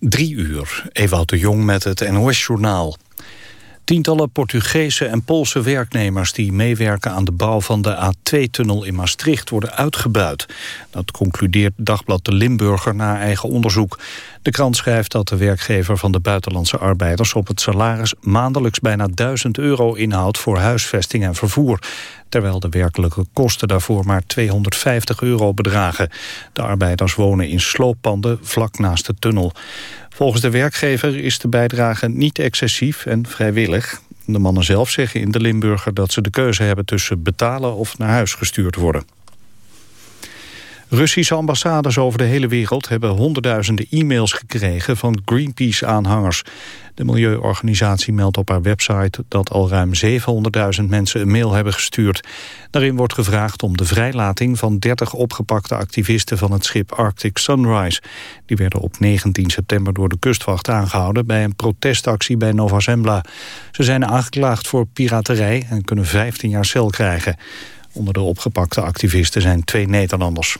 Drie uur, Ewout de Jong met het NOS-journaal. Tientallen Portugese en Poolse werknemers die meewerken aan de bouw van de A2-tunnel in Maastricht worden uitgebuit. Dat concludeert Dagblad de Limburger na eigen onderzoek. De krant schrijft dat de werkgever van de buitenlandse arbeiders op het salaris maandelijks bijna 1000 euro inhoudt voor huisvesting en vervoer. Terwijl de werkelijke kosten daarvoor maar 250 euro bedragen. De arbeiders wonen in slooppanden vlak naast de tunnel. Volgens de werkgever is de bijdrage niet excessief en vrijwillig. De mannen zelf zeggen in de Limburger dat ze de keuze hebben tussen betalen of naar huis gestuurd worden. Russische ambassades over de hele wereld hebben honderdduizenden e-mails gekregen van Greenpeace-aanhangers. De milieuorganisatie meldt op haar website dat al ruim 700.000 mensen een mail hebben gestuurd. Daarin wordt gevraagd om de vrijlating van 30 opgepakte activisten van het schip Arctic Sunrise. Die werden op 19 september door de kustwacht aangehouden bij een protestactie bij Nova Zembla. Ze zijn aangeklaagd voor piraterij en kunnen 15 jaar cel krijgen. Onder de opgepakte activisten zijn twee Nederlanders.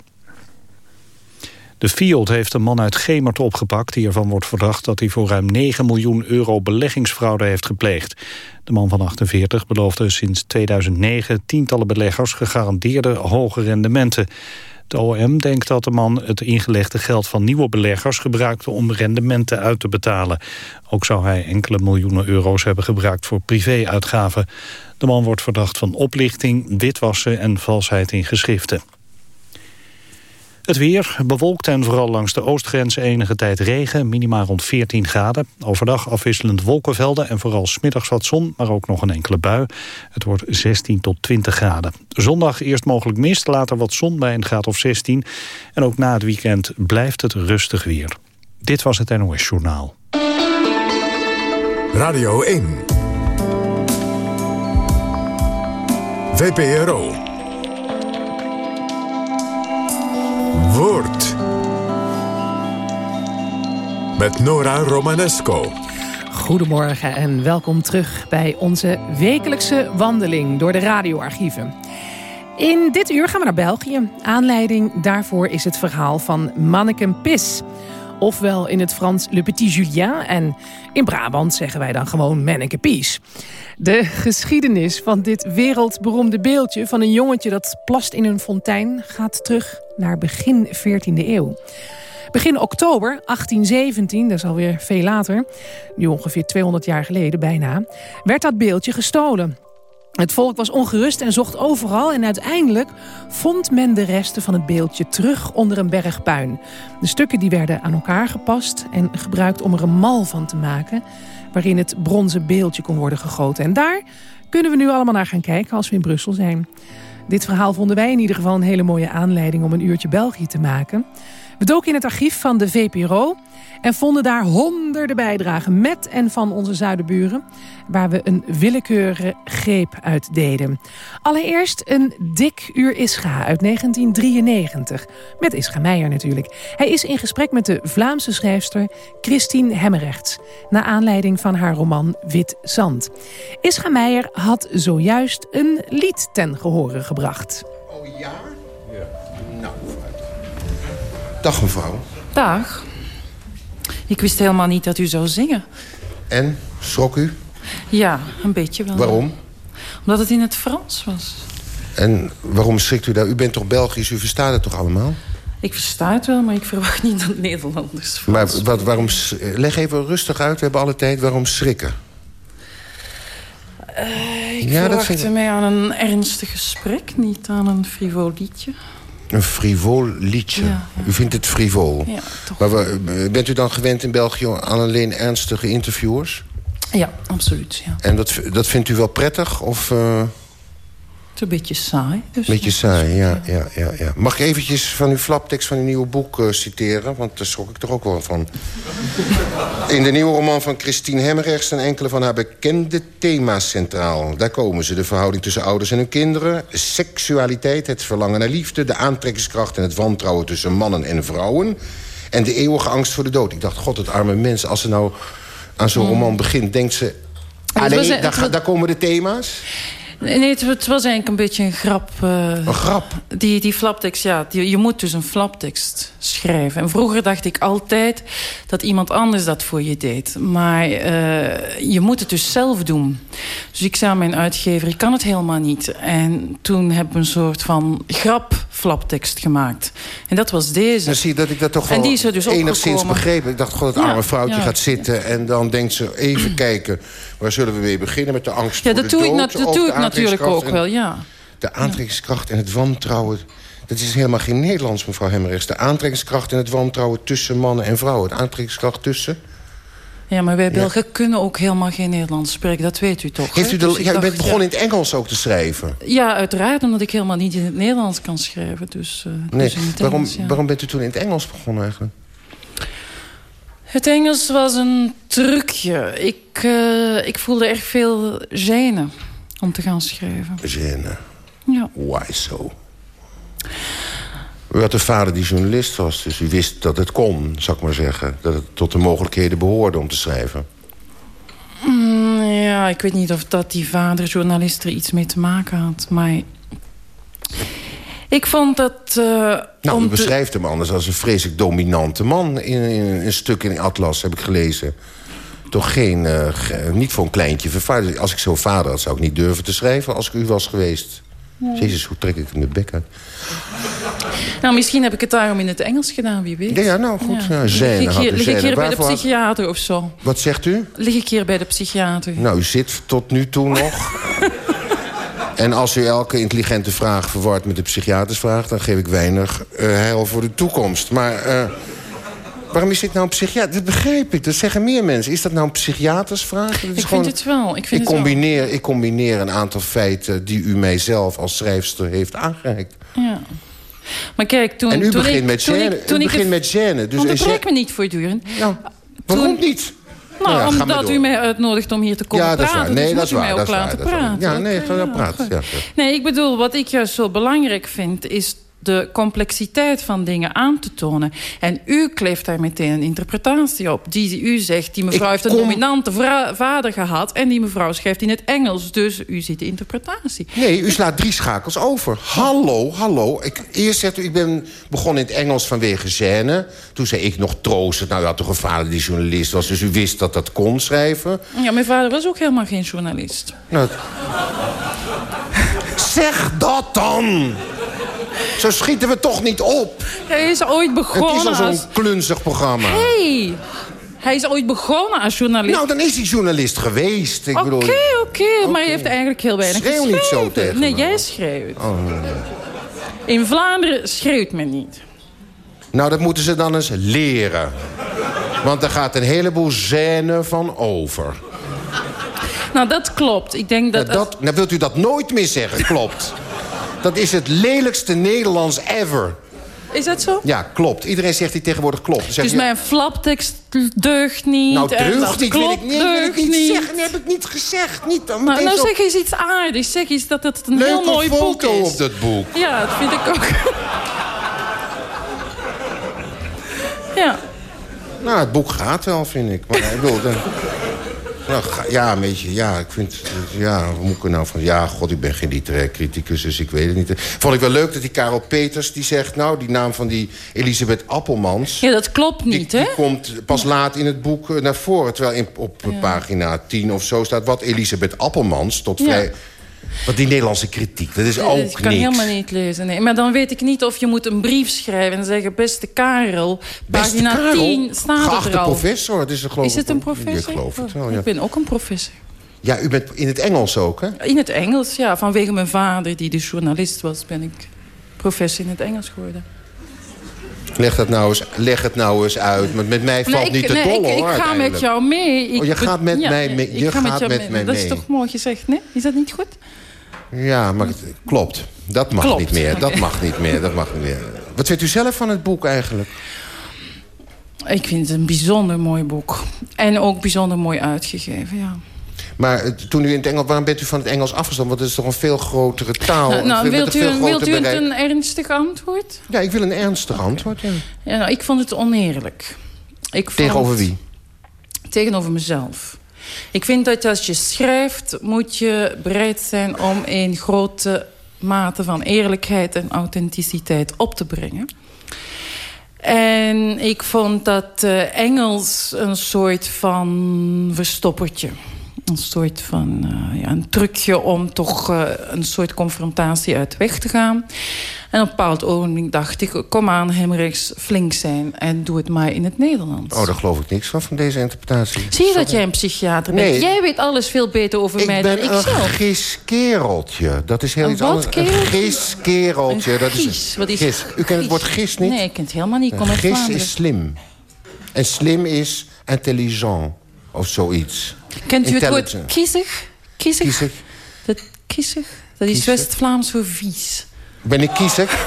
De Fiat heeft een man uit Gemert opgepakt... die ervan wordt verdacht dat hij voor ruim 9 miljoen euro beleggingsfraude heeft gepleegd. De man van 48 beloofde sinds 2009 tientallen beleggers gegarandeerde hoge rendementen. De OM denkt dat de man het ingelegde geld van nieuwe beleggers gebruikte om rendementen uit te betalen. Ook zou hij enkele miljoenen euro's hebben gebruikt voor privéuitgaven. De man wordt verdacht van oplichting, witwassen en valsheid in geschriften. Het weer bewolkt en vooral langs de oostgrens enige tijd regen. Minima rond 14 graden. Overdag afwisselend wolkenvelden en vooral smiddags wat zon... maar ook nog een enkele bui. Het wordt 16 tot 20 graden. Zondag eerst mogelijk mist, later wat zon bij een graad of 16. En ook na het weekend blijft het rustig weer. Dit was het NOS Journaal. Radio 1. VPRO. Woord. Met Nora Romanesco. Goedemorgen en welkom terug bij onze wekelijkse wandeling door de radioarchieven. In dit uur gaan we naar België. Aanleiding daarvoor is het verhaal van Manneken Pis. Ofwel in het Frans Le Petit Julien en in Brabant zeggen wij dan gewoon Manneke Pies. De geschiedenis van dit wereldberoemde beeldje van een jongetje dat plast in een fontein gaat terug naar begin 14e eeuw. Begin oktober 1817, dat is alweer veel later, nu ongeveer 200 jaar geleden bijna, werd dat beeldje gestolen. Het volk was ongerust en zocht overal en uiteindelijk vond men de resten van het beeldje terug onder een berg puin. De stukken die werden aan elkaar gepast en gebruikt om er een mal van te maken waarin het bronzen beeldje kon worden gegoten. En daar kunnen we nu allemaal naar gaan kijken als we in Brussel zijn. Dit verhaal vonden wij in ieder geval een hele mooie aanleiding om een uurtje België te maken. We doken in het archief van de VPRO en vonden daar honderden bijdragen met en van onze zuidenburen... waar we een willekeurige greep uit deden. Allereerst een dik uur Ischa uit 1993. Met Ischa Meijer natuurlijk. Hij is in gesprek met de Vlaamse schrijfster Christine Hemmerrechts... naar aanleiding van haar roman Wit Zand. Ischa Meijer had zojuist een lied ten gehore gebracht. Oh ja? Dag mevrouw. Dag. Ik wist helemaal niet dat u zou zingen. En? Schrok u? Ja, een beetje wel. Waarom? Omdat het in het Frans was. En waarom schrikt u daar? U bent toch Belgisch, u verstaat het toch allemaal? Ik versta het wel, maar ik verwacht niet dat Nederlanders Frans Maar wat, waarom, leg even rustig uit, we hebben alle tijd. Waarom schrikken? Uh, ik ja, verwachtte dat mij aan een ernstig gesprek, niet aan een frivol liedje. Een frivol liedje. U vindt het frivol. Ja, toch. Maar bent u dan gewend in België aan alleen ernstige interviewers? Ja, absoluut. Ja. En dat, dat vindt u wel prettig? Of, uh... Het een beetje saai. Dus beetje saai, ja, ja, ja, ja. Mag ik eventjes van uw flaptekst van uw nieuwe boek uh, citeren? Want daar schrok ik toch ook wel van. In de nieuwe roman van Christine Hemmerrechts... staan enkele van haar bekende thema's centraal. Daar komen ze. De verhouding tussen ouders en hun kinderen. Seksualiteit, het verlangen naar liefde. De aantrekkingskracht en het wantrouwen tussen mannen en vrouwen. En de eeuwige angst voor de dood. Ik dacht, god, het arme mens. Als ze nou aan zo'n mm. roman begint, denkt ze... Allee, daar, daar komen de thema's. Nee, het, het was eigenlijk een beetje een grap. eh, Een grap? Die, die flaptekst, ja, die- je moet dus een flaptekst schrijven. En vroeger dacht ik altijd dat iemand anders dat voor je deed. Maar eh, je moet het dus zelf doen. Dus ik zei aan mijn uitgever, ik kan het helemaal niet. En toen heb ik een soort van grap flaptekst gemaakt. En dat was deze. Dan zie je dat ik dat toch En wel die is er dus enigszins begrepen. Ik dacht, het Ja, arme vrouwtje ja. gaat zitten... en dan denkt ze, even kijken, waar zullen we mee beginnen? Met de angst Ja, voor dat de doe dood dat doe ik natuurlijk ook en- wel, ja. De aantrekkingskracht en het wantrouwen... Dat is helemaal geen Nederlands, mevrouw Hemmerrechts. De aantrekkingskracht en het wantrouwen tussen mannen en vrouwen. De aantrekkingskracht tussen... Ja, maar wij Belgen kunnen ook helemaal geen Nederlands spreken. Dat weet u toch? Heeft u, de, Dus ja, u bent begonnen in het Engels ook te schrijven. Ja, uiteraard, omdat ik helemaal niet in het Nederlands kan schrijven. Dus, eh, Nee, dus waarom, Engels, ja. waarom bent u toen in het Engels begonnen eigenlijk? Het Engels was een trucje. Ik, eh, ik voelde erg veel gêne om te gaan schrijven. Gêne. Ja. Why so? U had een vader die journalist was, dus u wist dat het kon, zou ik maar zeggen. Dat het tot de mogelijkheden behoorde om te schrijven. Mm, ja, ik weet niet of dat die vader journalist er iets mee te maken had. Maar ik vond dat... eh, Nou, u beschrijft hem anders als een vreselijk dominante man... in, een stuk in Atlas, heb ik gelezen. Toch geen, eh, niet voor een kleintje vervaardigd. Als ik zo'n vader had, zou ik niet durven te schrijven als ik u was geweest. Jezus, hoe trek ik hem de bek uit? Nou, misschien heb ik het daarom in het Engels gedaan, wie weet. Ja, ja, nou goed. Ja. Lig Zene ik hier, lig ik hier bij de psychiater of zo? Wat zegt u? Lig ik hier bij de psychiater? Nou, u zit tot nu toe nog. en als u elke intelligente vraag verwart met de psychiatersvraag... dan geef ik weinig eh, heil voor de toekomst. Maar eh, waarom is dit nou een psychiater? Dat begrijp ik, dat zeggen meer mensen. Is dat nou een psychiatersvraag? Dat is Ik vind het wel. Ik, vind ik, het wel. combineer, ik combineer een aantal feiten die u mijzelf als schrijfster heeft aangereikt. Ja. Maar kijk, toen, En u toen begint ik, met toen gêne. ik, toen u ik begint de- met gêne. Dus Onderbreek me niet voortdurend. Ja, waarom Toen- niet? Nou, Ja, maar omdat u mij uitnodigt om hier te komen Ja, dat is praten. waar. Nee, dus dat is waar. mij dat ook is waar, laten dat is waar. praten. Ja, nee, ga ja, praten. ja. Nee, ik bedoel, wat ik juist zo belangrijk vind... is de complexiteit van dingen aan te tonen. En u kleeft daar meteen een interpretatie op. Die u zegt, die mevrouw Ik heeft een kom- dominante vader gehad... en die mevrouw schrijft in het Engels. Dus u ziet de interpretatie. Nee, u slaat drie schakels over. Hallo, hallo. Ik, eerst zegt u, ik ben begonnen in het Engels vanwege scène. Toen zei ik nog troostend. Nou, u had toch een vader die journalist was... dus u wist dat dat kon schrijven. Ja, mijn vader was ook helemaal geen journalist. Nou, zeg dat dan! Zo schieten we toch niet op. Hij is ooit Het is begonnen al zo'n als... klunzig programma. Hey, hij is ooit begonnen als journalist. Nou, dan is hij journalist geweest. Oké, bedoel, oké, maar je heeft eigenlijk heel weinig Schreeuw niet zo tegen Nee, me. jij schreeuwt. In Vlaanderen schreeuwt men niet. Nou, dat moeten ze dan eens leren. Want er gaat een heleboel scène van over. Nou, dat klopt. Ik denk dat... Dat, dat, nou wilt u dat nooit meer zeggen, klopt. Dat is het lelijkste Nederlands ever. Is dat zo? Ja, klopt. Iedereen zegt die tegenwoordig klopt. Dus je, mijn flaptekst deugt niet. nou, dat niet. Wil ik, klopt nee, wil ik deugt niet, niet. zeggen. Nee, heb ik niet gezegd. Niet, dan Nou, nou zo zeg eens iets aardigs. Zeg eens dat het een heel mooi boek foto is. op dat boek. Ja, dat vind ik ook. ja. Nou, het boek gaat wel, vind ik. Maar ik bedoel, dan- nou, ja, een beetje, ja, ik vind... Ja, wat moet ik er nou van... Ja, god, ik ben geen literair criticus, dus ik weet het niet. Vond ik wel leuk dat die Karel Peters, die zegt... Nou, die naam van die Elisabeth Appelmans... ja, dat klopt Die, niet, die hè? komt pas laat in het boek eh, naar voren. Terwijl in, op pagina 10 of zo staat... wat Elisabeth Appelmans tot Ja. Want die Nederlandse kritiek, dat is ook ik kan niks. helemaal niet lezen. Nee. Maar dan weet ik niet of je moet een brief schrijven en zeggen... beste Karel, Beste pagina Karel, 10 staat geachte er al. professor, het is, er geloof Is het een ik- professor? Ik geloof het wel, ja. Ik ben ook een professor. Ja, u bent in het Engels ook, hè? In het Engels, ja. Vanwege mijn vader, die dus journalist was... ben ik professor in het Engels geworden. Leg, dat nou eens, leg het nou eens uit. Want met mij valt Nee, niet ik, te nee, dollen, ik, ik hoor, ga met jou mee. Ik Oh, je gaat met mij mee- ik je ga gaat jou met mij Dat mee. is toch mooi gezegd, nee? Is dat niet goed? Ja, maar het klopt. Dat mag Klopt. niet meer. Dat mag niet meer. Dat mag niet meer. Wat vindt u zelf van het boek eigenlijk? Ik vind het een bijzonder mooi boek. En ook bijzonder mooi uitgegeven, ja. Maar toen u in het Engels, waarom bent u van het Engels afgestapt? Want het is toch een veel grotere taal. nou, nou, wilt u, veel een- wilt u bereik. een ernstig antwoord? Ja, ik wil een ernstig antwoord. Ja. Ja, nou, ik vond het oneerlijk. Ik vond- Tegenover wie? Tegenover mezelf. Ik vind dat als je schrijft, moet je bereid zijn om een grote mate van eerlijkheid en authenticiteit op te brengen. En ik vond dat uh, Engels een soort van verstoppertje. Een soort van uh, ja, een trucje om toch uh, een soort confrontatie uit weg te gaan. En op een bepaald ogenblik dacht ik... kom aan, Hemmerichs, flink zijn en doe het maar in het Nederlands. Oh, daar geloof ik niks van, van deze interpretatie. Zie je dat jij een psychiater bent? Nee. Jij weet alles veel beter over ik mij dan ik ben een zelf. giskereltje. Dat is heel Een iets anders. Een kereltje? giskereltje. Een dat is. Wat is gis. U kent het woord gis niet? Nee, ik ken het helemaal niet. Ik kom Een gis is slim. En slim is intelligent. Of zoiets. Kent u het woord kiezig? Kiezig? Kiezig. Dat, kiezig? Dat is. West-Vlaams voor vies. Ben ik kiezig?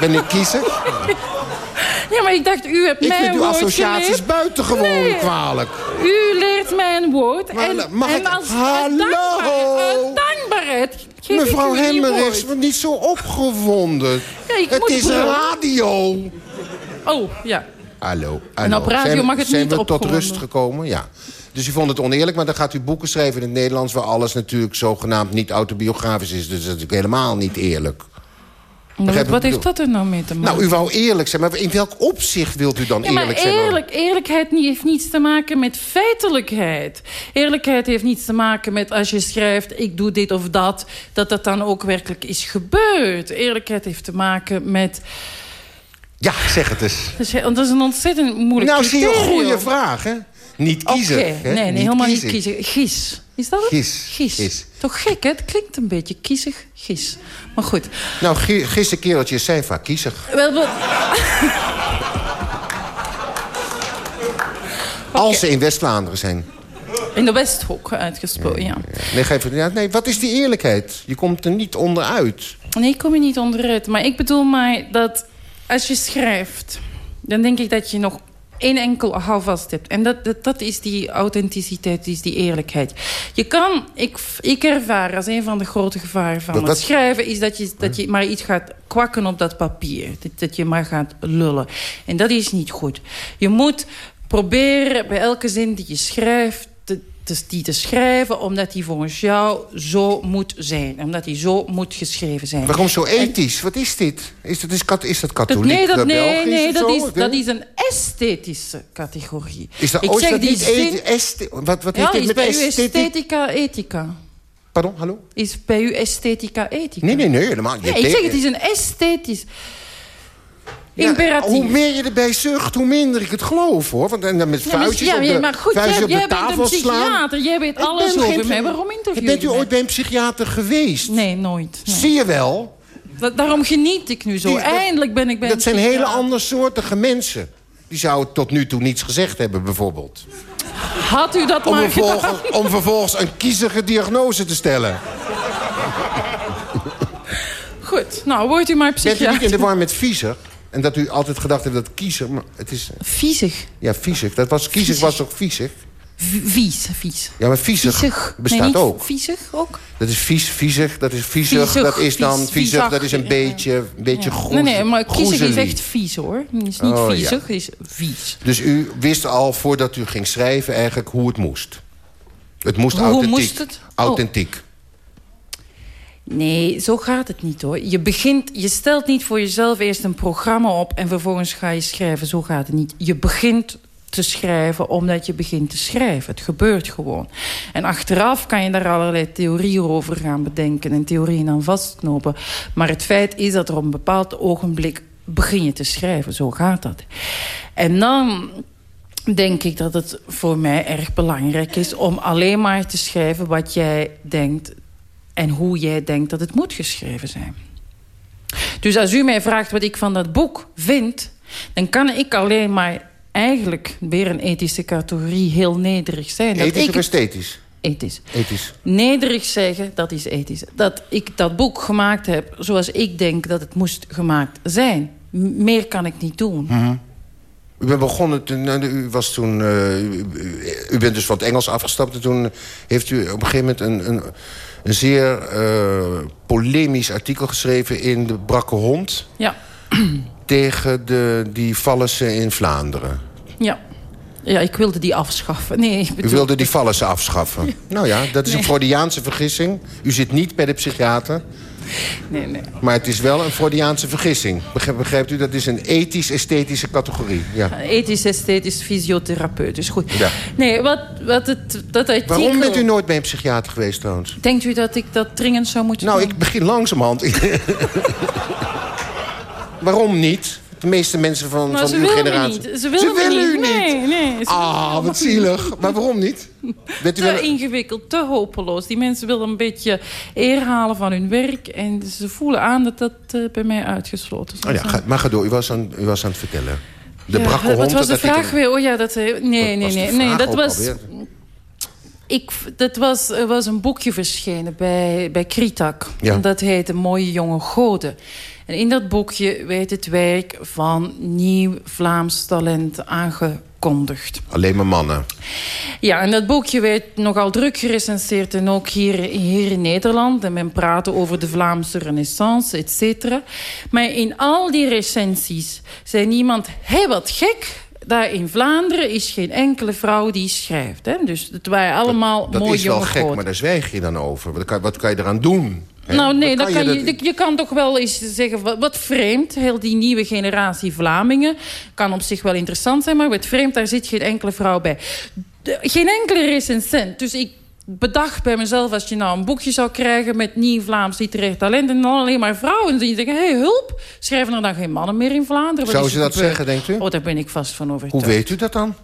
ben ik kiezig? Ja, maar ik dacht, u hebt Ik mij vind een uw woordje associaties geleerd. buitengewoon Nee. kwalijk. U leert mij een woord. Maar en, mag en ik- als Hallo? dankbaarheid, dankbaarheid Mevrouw ik u die Hemmerichs, woord. word niet zo opgewonden. Ja, ik het moet is brullen. radio. Oh, ja. Hallo, En hallo. op radio zijn, mag het zijn niet we tot rust gekomen? Ja. Dus u vond het oneerlijk, maar dan gaat u boeken schrijven in het Nederlands... waar alles natuurlijk zogenaamd niet autobiografisch is. Dus dat is natuurlijk helemaal niet eerlijk. Maar wat, heeft dat er nou mee te maken? Nou, u wou eerlijk zijn, maar in welk opzicht wilt u dan Ja, eerlijk zijn? eerlijk, eerlijkheid heeft niets te maken met feitelijkheid. Eerlijkheid heeft niets te maken met als je schrijft... ik doe dit of dat, dat dat dan ook werkelijk is gebeurd. Eerlijkheid heeft te maken met... Ja, zeg het eens. Hè, want dat is een ontzettend moeilijk Nou, zie je een goede vraag, hè? Niet kiezen. Hè? nee, nee, helemaal niet kiezen. Gies. Is dat het? Gis, Gies. gis. Toch gek, hè? Het klinkt een beetje kiezig. Gies. Maar goed. Nou, gi- gisse kereltjes zijn vaak kiezig. Wel, wel- Als ze in West-Vlaanderen zijn. in de Westhoek uitgesproken, ja. Nee, geef het, ja, nee, wat is die eerlijkheid? Je komt er niet onderuit. Nee, ik kom je niet onderuit. Maar ik bedoel maar dat als je schrijft... dan denk ik dat je nog één enkel houvast hebt. En dat, dat, dat is die authenticiteit, is die eerlijkheid. Je kan, ik, ik ervaar als een van de grote gevaren van Dat- het dat- schrijven... is dat je, dat je maar iets gaat kwakken op dat papier. Dat, dat je maar gaat lullen. En dat is niet goed. Je moet proberen bij elke zin die je schrijft... Te, die te schrijven omdat die volgens jou zo moet zijn. Omdat die zo moet geschreven zijn. Waarom zo ethisch? Wat is dit? Is dat, is, kat- is dat Dat, katholiek? nee, dat, eh, nee, dat, is, dat is een esthetische categorie. Is dat, ik oh, zeg dat die niet zin... wat, wat ja, heeft dit is met bij u esthetiek? esthetica ethica. Pardon, hallo? Is bij u esthetica ethica. Nee, nee, nee, helemaal niet. Nee, ik zeg het is een esthetisch... Ja, hoe meer je erbij zucht, hoe minder ik het geloof, hoor. Want en dan met Ja, maar- vuistjes op de, maar goed, jij, op de jij bent een slaan. psychiater. Jij weet alles over mij. Waarom interview Bent u ooit bij een psychiater geweest? Nee, nooit. nee. Zie je wel? Da- Daarom geniet ik nu zo. Die- Eindelijk ben ik bij Dat zijn hele psychiater. andersoortige mensen. Die zouden tot nu toe niets gezegd hebben, bijvoorbeeld. Had u dat Om, maar gedaan? vervolgens, om vervolgens een kiezige diagnose te stellen. Goed, nou, wordt u maar Bent u niet in psychiater. de war met viezer? En dat u altijd gedacht heeft dat kiezer... Maar het is... Viezig. Ja, viezig. Dat was, kiezig Viezig. was toch viezig? Vies, vies. Ja, maar viezig, Viezig. bestaat nee, niet ook. Viezig ook? Dat is vies, viezig, dat is viezig, Viezig, dat is dan vies, viezig, dat is een ja. beetje, een beetje Ja. groez, Nee, nee, maar kiezig is echt vies hoor. Het is niet Oh, ja. viezig, het is vies. Dus u wist al voordat u ging schrijven eigenlijk hoe het moest? Het moest Hoe authentiek. moest het? Oh. Nee, zo gaat het niet hoor. Je, begint, je stelt niet voor jezelf eerst een programma op... en vervolgens ga je schrijven. Zo gaat het niet. Je begint te schrijven omdat je begint te schrijven. Het gebeurt gewoon. En achteraf kan je daar allerlei theorieën over gaan bedenken... en theorieën aan vastknopen. Maar het feit is dat er op een bepaald ogenblik begin je te schrijven. Zo gaat dat. En dan denk ik dat het voor mij erg belangrijk is... om alleen maar te schrijven wat jij denkt... en hoe jij denkt dat het moet geschreven zijn. Dus als u mij vraagt wat ik van dat boek vind... dan kan ik alleen maar eigenlijk weer een ethische categorie heel nederig zijn. Dat Ethisch ik of het- esthetisch? Ethisch. Ethisch. Nederig zeggen, dat is ethisch. Dat ik dat boek gemaakt heb zoals ik denk dat het moest gemaakt zijn. M- meer kan ik niet doen. Hm. U bent begonnen, toen, nou, u was toen... eh, u bent dus van het Engels afgestapt... en toen heeft u op een gegeven moment een, een, een zeer eh, polemisch artikel geschreven... in de Brakke Hond Ja, tegen de, die Vallensen in Vlaanderen. ja. Ja, ik wilde die afschaffen. Nee, ik U wilde die vallen afschaffen? Nou ja, dat is een Freudiaanse vergissing. U zit niet bij de psychiater. Nee, nee. Maar het is wel een Freudiaanse vergissing. Begrijpt, u? Dat is een ethisch-esthetische categorie. Ja. Ethisch, esthetisch, fysiotherapeutisch. Goed. Ja. Nee, wat, wat het, dat artikel... Waarom bent u nooit bij een psychiater geweest trouwens? Denkt u dat ik dat dringend zou moeten Nou, doen? ik begin langzamerhand. Waarom niet? De meeste mensen van, van ze uw generatie... niet. Ze willen u niet. Nee, nee. Ah, wat zielig. Maar waarom niet? Bent u Te wel... ingewikkeld, te hopeloos. Die mensen willen een beetje eer halen van hun werk. En ze voelen aan dat dat eh, bij mij uitgesloten is. Oh ja, ga, maar ga door. U was aan, u was aan het vertellen. De Ja, brakke Wat hond... was de ik vraag weer? Oh ja, dat... eh, Nee, nee, nee. nee dat was... alweer? Ik, dat was, er was een boekje verschenen bij, bij Kritak. Ja. En dat heette Mooie Jonge Goden. En in dat boekje werd het werk van nieuw Vlaams talent aangekondigd. Alleen maar mannen. Ja, en dat boekje werd nogal druk gerecenseerd... en ook hier, hier in Nederland. En men praatte over de Vlaamse renaissance, et cetera. Maar in al die recensies zei niemand... hé, wat gek, daar in Vlaanderen is geen enkele vrouw die schrijft. Hè? Dus het waren allemaal Dat mooie is wel gek, maar daar zwijg je dan over. Wat kan, wat kan je eraan doen? Hè? Nou nee, dan kan je, dat- je kan toch wel eens zeggen... Wat, wat vreemd, heel die nieuwe generatie Vlamingen... kan op zich wel interessant zijn, maar wat vreemd... daar zit geen enkele vrouw bij. De- geen enkele recensent. Dus ik bedacht bij mezelf... als je nou een boekje zou krijgen met nieuw Vlaams literair talent... en dan alleen maar vrouwen... dan denk je, hé, hey, hulp, schrijven er dan geen mannen meer in Vlaanderen? Wat Zou ze dat zeggen, denkt u? Oh, daar ben ik vast van overtuigd. Hoe weet u dat dan?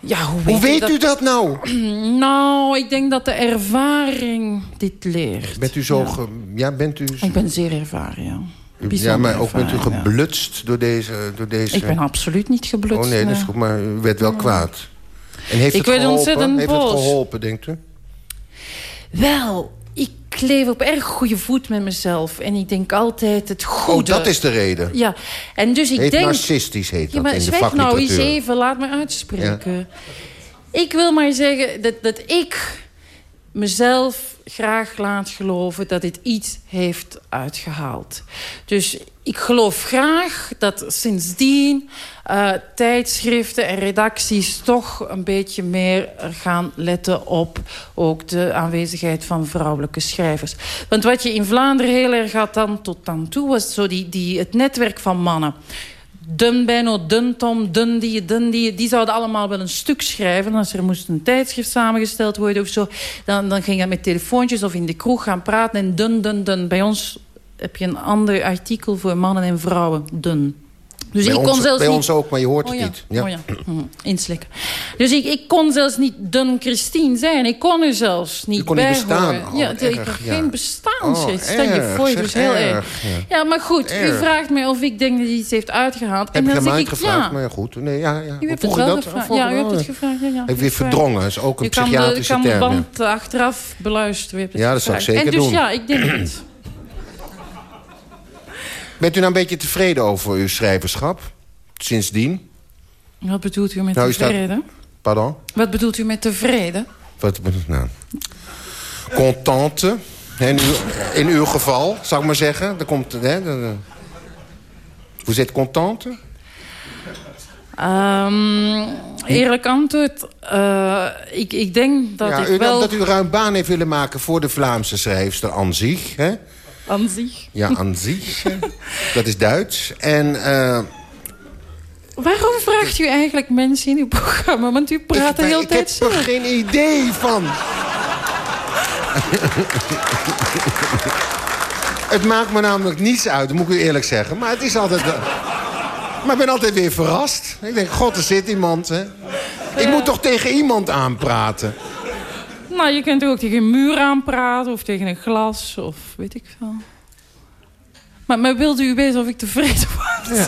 Ja, hoe weet, Hoe weet dat? u dat nou? Nou, ik denk dat de ervaring dit leert. Bent u zo... Ja. ge- Ja, bent u... Ik ben zeer ervaren, ja. Ja, maar ook bent u ja. geblutst door deze... Door deze... Ik ben absoluut niet geblutst. Oh nee, dat is goed, maar u werd wel kwaad. En heeft Ik het werd geholpen? ontzettend Heeft het geholpen, denkt u? Wel, ik leef op erg goede voet met mezelf. En ik denk altijd het Oh, goede. dat is de reden. Ja, en dus ik Heet denk... narcistisch, heet Ja, dat maar in de zwijg nou eens even, laat me uitspreken. Ik wil maar zeggen dat, dat ik mezelf graag laat geloven dat dit iets heeft uitgehaald. Dus ik geloof graag dat sindsdien eh, tijdschriften en redacties toch een beetje meer gaan letten op ook de aanwezigheid van vrouwelijke schrijvers. Want wat je in Vlaanderen heel erg had dan tot dan toe was zo die, die, het netwerk van mannen. Dun Benno, Dun Tom, Dun die, Dun die. Die zouden allemaal wel een stuk schrijven. Als er moest een tijdschrift samengesteld worden of zo... dan, dan ging je met telefoontjes of in de kroeg gaan praten. En dun, dun, dun. Bij ons heb je een ander artikel voor mannen en vrouwen. Dun. Dus bij ik kon ons, zelfs bij niet... ons ook, maar je hoort Oh het ja, niet. Ja. oh ja. Hm, inslikken. Dus ik, ik kon zelfs niet Dun Christine zijn. Ik kon er zelfs niet kon niet bij bestaan. horen. Oh, ja, ik had geen bestaansrecht. Oh, Stel je voor, dus heel erg. ja. Maar goed, u vraagt mij of ik denk dat hij iets heeft uitgehaald. Heb ik dan zeg ik uitgevraagd, ja. maar ja, goed. Nee, ja, ja. U hebt het vroeg wel dat? gevraagd. Ja, u hebt het gevraagd. Ja, ja, Heb ik weer gevraagd. verdrongen. Dat is ook een U kan de, psychiatrische kan de term. band achteraf beluisteren. Ja, dat zou ik gevraagd. zeker en dus doen. ja, ik denk het. Bent u nou een beetje tevreden over uw schrijverschap? Sindsdien? Wat bedoelt u met Nou, tevreden? Pardon? Wat bedoelt u met tevreden? Wat, nou. Contente. In uw, in uw geval, zou ik maar zeggen. Er komt, hè, de, vous êtes contente? Ehm, eerlijk antwoord. eh, ik, ik denk dat ja, ik u, wel Dat u ruim baan heeft willen maken voor de Vlaamse schrijfster an zich. Hè? Aan zich... Ja, an zich. dat is Duits. En eh, Waarom vraagt u eigenlijk mensen in uw programma? Want u praat de ik, hele ik tijd heb er zelf. geen idee van. het maakt me namelijk niets uit, moet ik u eerlijk zeggen. Maar het is altijd... Maar ik ben altijd weer verrast. Ik denk, god, er zit iemand, hè. Ik moet toch tegen iemand aanpraten. Nou, je kunt ook tegen een muur aanpraten of tegen een glas of weet ik veel. Maar, maar wilde u weten of ik tevreden was?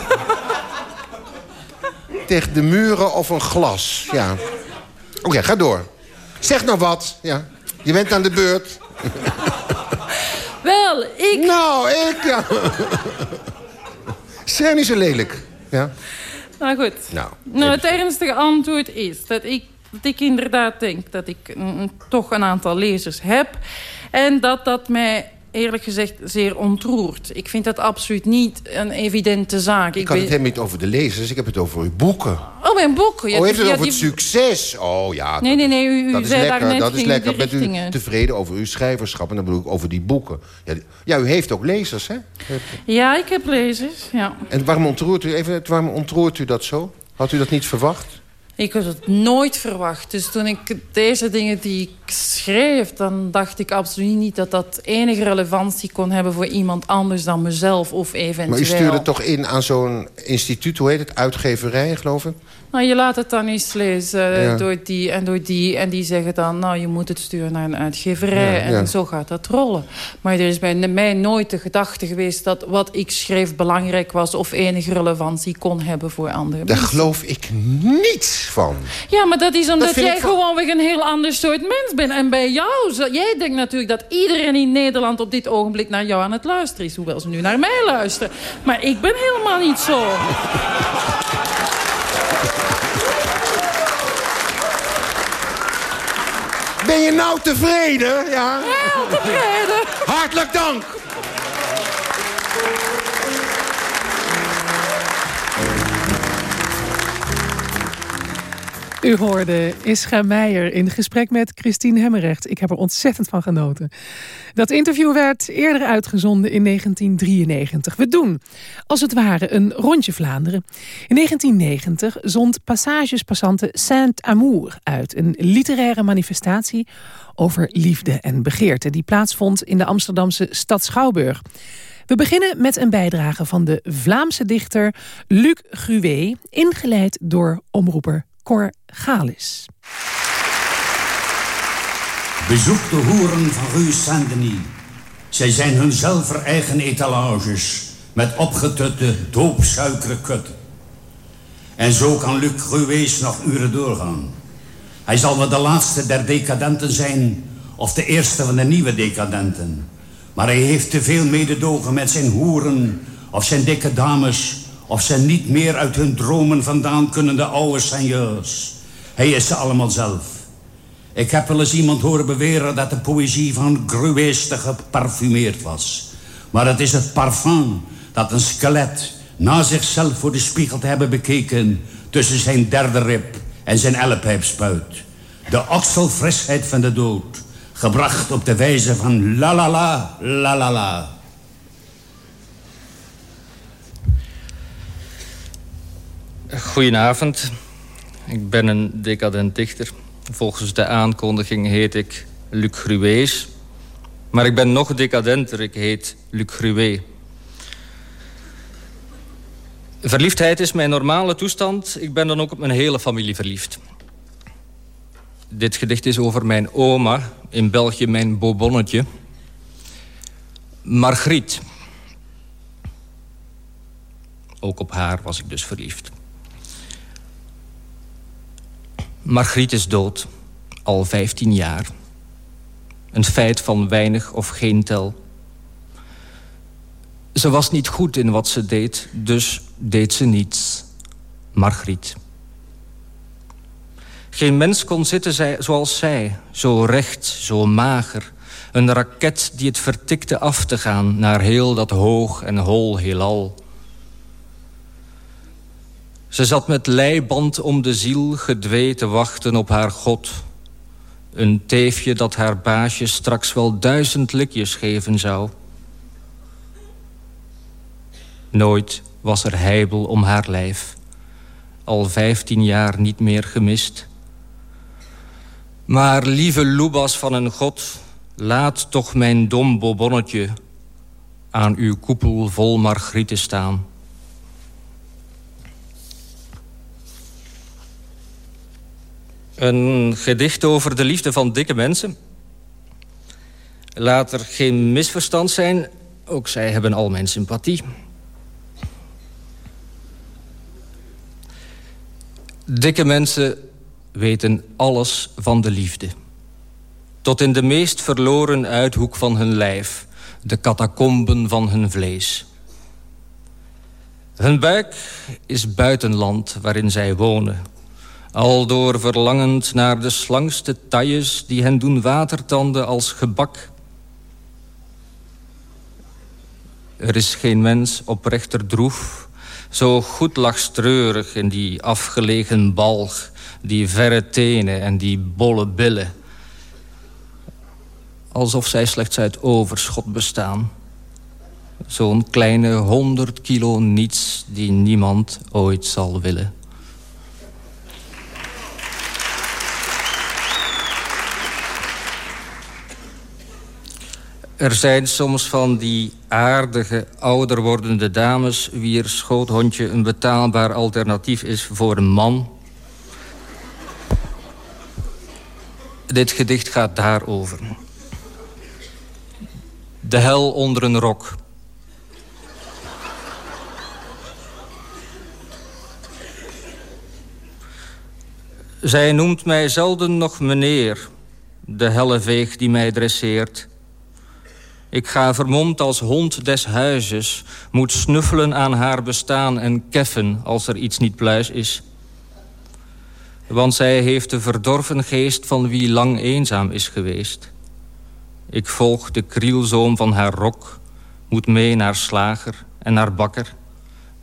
Tegen de muren of een glas, ja. Oké, ga door. Zeg nou wat, ja. Je bent aan de beurt. Wel, ik... Nou, ik, ja. Zeg niet zo lelijk. Ja. Nou goed. Nou, Nou, het ernstige antwoord is dat ik, dat ik inderdaad denk dat ik mm, toch een aantal lezers heb. En dat dat mij eerlijk gezegd zeer ontroert. Ik vind dat absoluut niet een evidente zaak. Ik had ben- het helemaal niet over de lezers, ik heb het over uw boeken. Oh, mijn boek. Ja, oh, heeft het over het succes? Oh ja. Nee, nee, nee. U, dat is lekker. Dat is lekker. Bent u tevreden over uw schrijverschap? En dan bedoel ik over die boeken. Ja, ja, u heeft ook lezers, hè? Ja, ik heb lezers, ja. En waarom ontroert u, even, waarom ontroert u dat zo? Had u dat niet verwacht? Ik had het nooit verwacht. Dus toen ik deze dingen die ik schreef... dan dacht ik absoluut niet dat dat enige relevantie kon hebben... voor iemand anders dan mezelf of eventueel... Maar u stuurde toch in aan zo'n instituut, hoe heet het? Uitgeverij, geloof ik? Nou, je laat het dan eens lezen door die en door die. En die zeggen dan, nou, je moet het sturen naar een uitgeverij. en zo gaat dat rollen. Maar er is bij mij nooit de gedachte geweest... dat wat ik schreef belangrijk was... of enige relevantie kon hebben voor anderen. Daar geloof ik niets van. Ja, maar dat is omdat jij van... gewoonweg een heel ander soort mens bent. En bij jou, jij denkt natuurlijk dat iedereen in Nederland... op dit ogenblik naar jou aan het luisteren is. Hoewel ze nu naar mij luisteren. Maar ik ben helemaal niet zo. Ben je nou tevreden? Ja, ja tevreden. Hartelijk dank. U hoorde Ischa Meijer in gesprek met Christine Hemmerrecht. Ik heb er ontzettend van genoten. Dat interview werd eerder uitgezonden in 1993. We doen, als het ware, een rondje Vlaanderen. In 1990 zond Passages Passante Saint-Amour uit. Een literaire manifestatie over liefde en begeerte... die plaatsvond in de Amsterdamse stad Schouwburg. We beginnen met een bijdrage van de Vlaamse dichter Luc Gruwe... ingeleid door omroeper Cor Galis. Bezoek de hoeren van Rue Saint-Denis. Zij zijn hun zelfvereigen etalages met opgetutte, doopsuikere kutten. En zo kan Luc Gruwees nog uren doorgaan. Hij zal wel de laatste der decadenten zijn... of de eerste van de nieuwe decadenten. Maar hij heeft te veel mededogen met zijn hoeren... of zijn dikke dames... of zijn niet meer uit hun dromen vandaan kunnende oude seigneurs. Hij is ze allemaal zelf. Ik heb wel eens iemand horen beweren dat de poëzie van Grues te geparfumeerd was. Maar het is het parfum dat een skelet na zichzelf voor de spiegel te hebben bekeken... tussen zijn derde rib en zijn ellepijp spuit. De okselfrisheid van de dood, gebracht op de wijze van la la la, la la la. Goedenavond. Ik ben een decadent dichter. Volgens de aankondiging heet ik Luc Gruwees. Maar ik ben nog decadenter, ik heet Luc Gruwe. Verliefdheid is mijn normale toestand. Ik ben dan ook op mijn hele familie verliefd. Dit gedicht is over mijn oma, in België mijn bobonnetje. Margriet. Ook op haar was ik dus verliefd. Margriet is dood, al 15 jaar. Een feit van weinig of geen tel. Ze was niet goed in wat ze deed, dus deed ze niets. Margriet. Geen mens kon zitten zoals zij, zo recht, zo mager. Een raket die het vertikte af te gaan naar heel dat hoog en hol heelal. Ze zat met leiband om de ziel gedwee te wachten op haar God. Een teefje dat haar baasje straks wel duizend likjes geven zou. Nooit was er heibel om haar lijf. Al vijftien jaar niet meer gemist. Maar lieve Loebas van een god... laat toch mijn dom bobonnetje... aan uw koepel vol margrieten staan... Een gedicht over de liefde van dikke mensen. Laat er geen misverstand zijn. Ook zij hebben al mijn sympathie. Dikke mensen weten alles van de liefde. Tot in de meest verloren uithoek van hun lijf. De catacomben van hun vlees. Hun buik is buitenland waarin zij wonen Aldoor verlangend naar de slangste tailles die hen doen watertanden als gebak. Er is geen mens oprechter droef, Zo goed lachstreurig in die afgelegen balg... die verre tenen en die bolle billen. Alsof zij slechts uit overschot bestaan. Zo'n kleine honderd kilo niets die niemand ooit zal willen. Er zijn soms van die aardige, ouder wordende dames... wier schoothondje een betaalbaar alternatief is voor een man. Dit gedicht gaat daarover. De hel onder een rok. Zij noemt mij zelden nog meneer, de helleveeg die mij dresseert... Ik ga vermomd als hond des huizes, moet snuffelen aan haar bestaan en keffen als er iets niet pluis is. Want zij heeft de verdorven geest van wie lang eenzaam is geweest. Ik volg de krielzoom van haar rok, moet mee naar slager en naar bakker.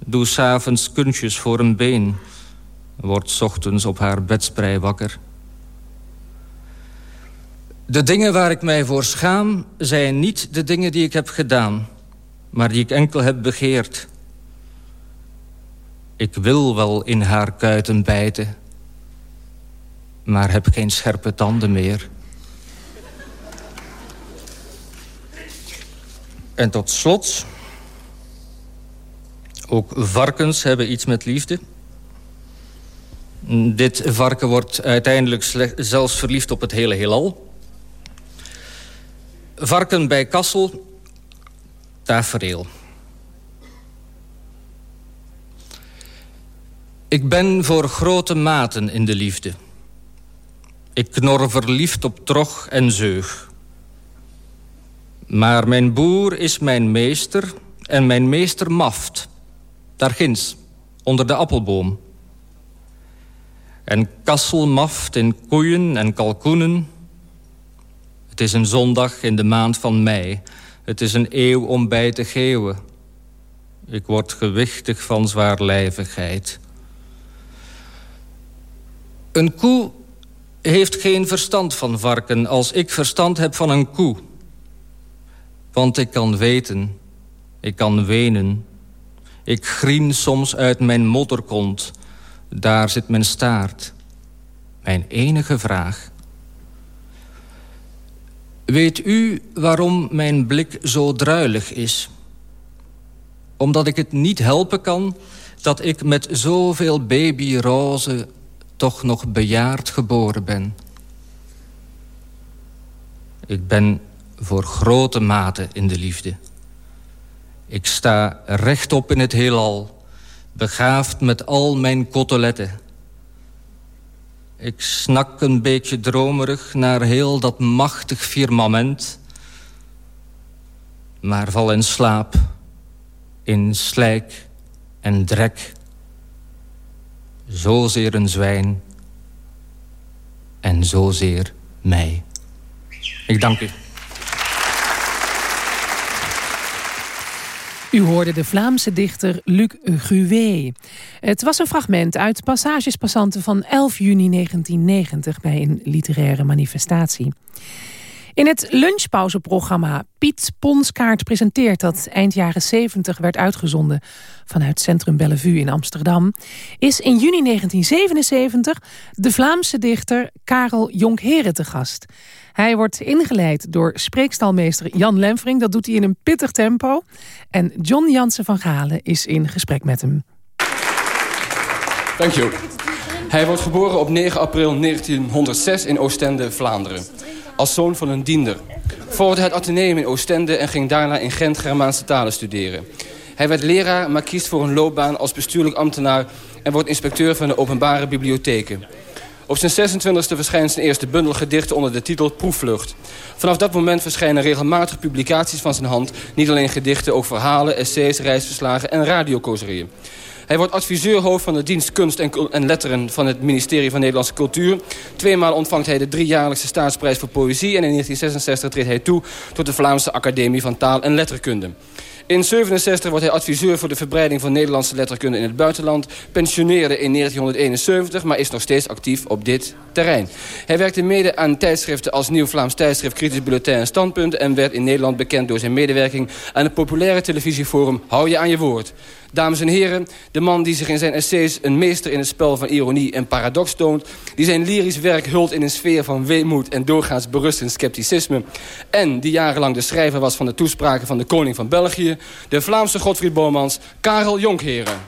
Doe s'avonds kunstjes voor een been, wordt ochtends op haar bedsprei wakker. De dingen waar ik mij voor schaam... zijn niet de dingen die ik heb gedaan... maar die ik enkel heb begeerd. Ik wil wel in haar kuiten bijten... maar heb geen scherpe tanden meer. En tot slot... ook varkens hebben iets met liefde... Dit varken wordt uiteindelijk zelfs verliefd op het hele heelal. Varken bij Kassel, tafereel. Ik ben voor grote maten in de liefde. Ik knor verliefd op trog en zeug. Maar mijn boer is mijn meester en mijn meester maft. Daar ginds, onder de appelboom. En Kassel maft in koeien en kalkoenen het is een zondag in de maand van mei. Het is een eeuw om bij te geeuwen. Ik word gewichtig van zwaarlijvigheid. Een koe heeft geen verstand van varken... als ik verstand heb van een koe. Want ik kan weten, ik kan wenen. Ik grien soms uit mijn modderkont. Daar zit mijn staart. Mijn enige vraag Weet u waarom mijn blik zo druilig is? Omdat ik het niet helpen kan dat ik met zoveel babyroze toch nog bejaard geboren ben. Ik ben voor grote mate in de liefde. Ik sta rechtop in het heelal, begaafd met al mijn koteletten ik snak een beetje dromerig naar heel dat machtig firmament. Maar val in slaap, in slijk en drek. Zozeer een zwijn en zozeer mij. Ik dank u. U hoorde de Vlaamse dichter Luc Gué. Het was een fragment uit Passages Passanten van 11 juni 1990 bij een literaire manifestatie. In het lunchpauzeprogramma Piet Ponskaart presenteert dat eind jaren 70 werd uitgezonden vanuit Centrum Bellevue in Amsterdam, is in juni 1977 de Vlaamse dichter Karel Jonkheren te gast. Hij wordt ingeleid door spreekstalmeester Jan Lemfring. Dat doet hij in een pittig tempo. En John Jansen van Galen is in gesprek met hem. Dank je. Hij wordt geboren op 9 april 1906 in Oostende, Vlaanderen. Als zoon van een diender. Volgde het ateneum in Oostende en ging daarna in Gent Germaanse talen studeren. Hij werd leraar, maar kiest voor een loopbaan als bestuurlijk ambtenaar... en wordt inspecteur van de openbare bibliotheken. Op zijn 26e verschijnt zijn eerste bundel gedichten onder de titel Proefvlucht. Vanaf dat moment verschijnen regelmatig publicaties van zijn hand. Niet alleen gedichten, ook verhalen, essays, reisverslagen en radiokozerieën. Hij wordt adviseurhoofd van de dienst Kunst en, Letteren van het ministerie van Nederlandse Cultuur. Tweemaal ontvangt hij de driejaarlijkse staatsprijs voor poëzie... en in 1966 treedt hij toe tot de Vlaamse Academie van Taal en Letterkunde. In 67 wordt hij adviseur voor de verbreiding van Nederlandse letterkunde in het buitenland. Pensioneerde in 1971, maar is nog steeds actief op dit terrein. Hij werkte mede aan tijdschriften als Nieuw Vlaams Tijdschrift, Kritisch Bulletin en Standpunt... en werd in Nederland bekend door zijn medewerking aan het populaire televisieforum Hou je aan je woord. Dames en heren, de man die zich in zijn essays een meester in het spel van ironie en paradox toont... die zijn lyrisch werk hult in een sfeer van weemoed en doorgaans berustend scepticisme... en die jarenlang de schrijver was van de toespraken van de koning van België... de Vlaamse Godfried Bomans, Karel Jonkheren.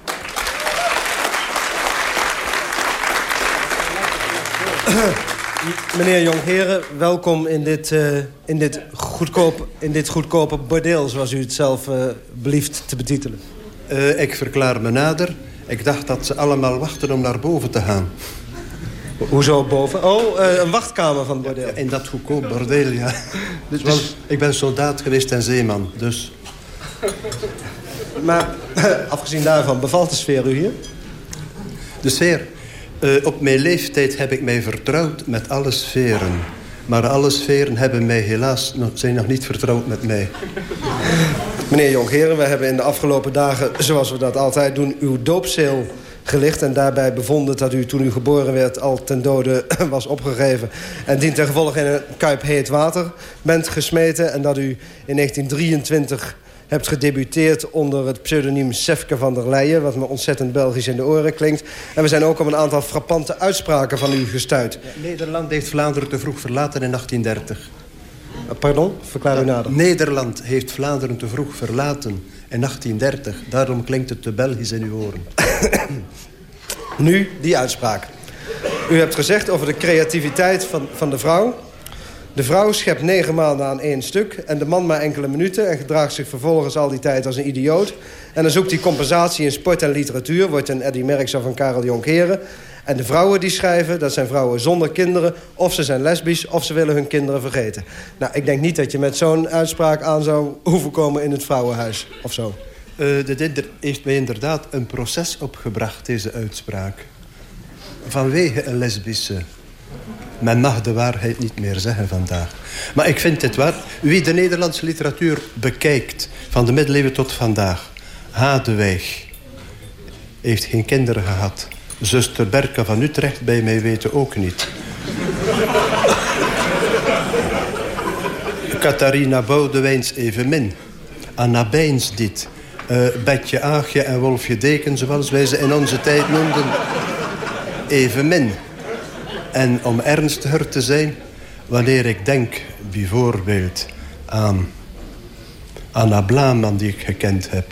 Meneer Jongheren, welkom in dit, uh, in, dit goedkoop, in dit goedkope bordeel... zoals u het zelf uh, te betitelen. Uh, ik verklaar me nader. Ik dacht dat ze allemaal wachten om naar boven te gaan. Hoezo boven? Oh, een wachtkamer van het bordeel. In dat goedkoop bordeel, ja. Dus, dus... ik ben soldaat geweest en zeeman, dus... Maar afgezien daarvan, bevalt de sfeer u hier? De sfeer? Uh, op mijn leeftijd heb ik mij vertrouwd met alle sferen. Maar alle sferen hebben mij helaas zijn nog niet vertrouwd met mij. Meneer Jongheren, we hebben in de afgelopen dagen, zoals we dat altijd doen... uw doopzeel gelicht en daarbij bevonden dat u toen u geboren werd... al ten dode was opgegeven en dien ten gevolge in een kuip heet water bent gesmeten... en dat u in 1923 hebt gedebuteerd onder het pseudoniem Sefke van der Leijen... wat me ontzettend Belgisch in de oren klinkt. En we zijn ook op een aantal frappante uitspraken van u gestuurd. Nederland heeft Vlaanderen te vroeg verlaten in 1830. Eh, pardon? Verklaar u nader. Nederland heeft Vlaanderen te vroeg verlaten in 1830. Daarom klinkt het te Belgisch in uw oren. nu die uitspraak. U hebt gezegd over de creativiteit van, van de vrouw... De vrouw schept negen maanden aan één stuk en de man maar enkele minuten... en gedraagt zich vervolgens al die tijd als een idioot. En dan zoekt hij compensatie in sport en literatuur... wordt een Eddie Merckx van Karel Jonkheren. En de vrouwen die schrijven, dat zijn vrouwen zonder kinderen... of ze zijn lesbisch, of ze willen hun kinderen vergeten. Nou, ik denk niet dat je met zo'n uitspraak aan zou hoeven komen... in het vrouwenhuis, of zo. Uh, dit heeft mij inderdaad een proces opgebracht, deze uitspraak. Vanwege een lesbische men mag de waarheid niet meer zeggen vandaag. Maar ik vind het waar. Wie de Nederlandse literatuur bekijkt... van de middeleeuwen tot vandaag... Hadeweg heeft geen kinderen gehad. Zuster Berke van Utrecht bij mij weten ook niet. Catharina Boudewijns evenmin. Anna Bijns dit. Uh, Betje Aagje en Wolfje Deken, zoals wij ze in onze tijd noemden. Evenmin. En om ernstiger te zijn, wanneer ik denk bijvoorbeeld aan Anna Blaman die ik gekend heb...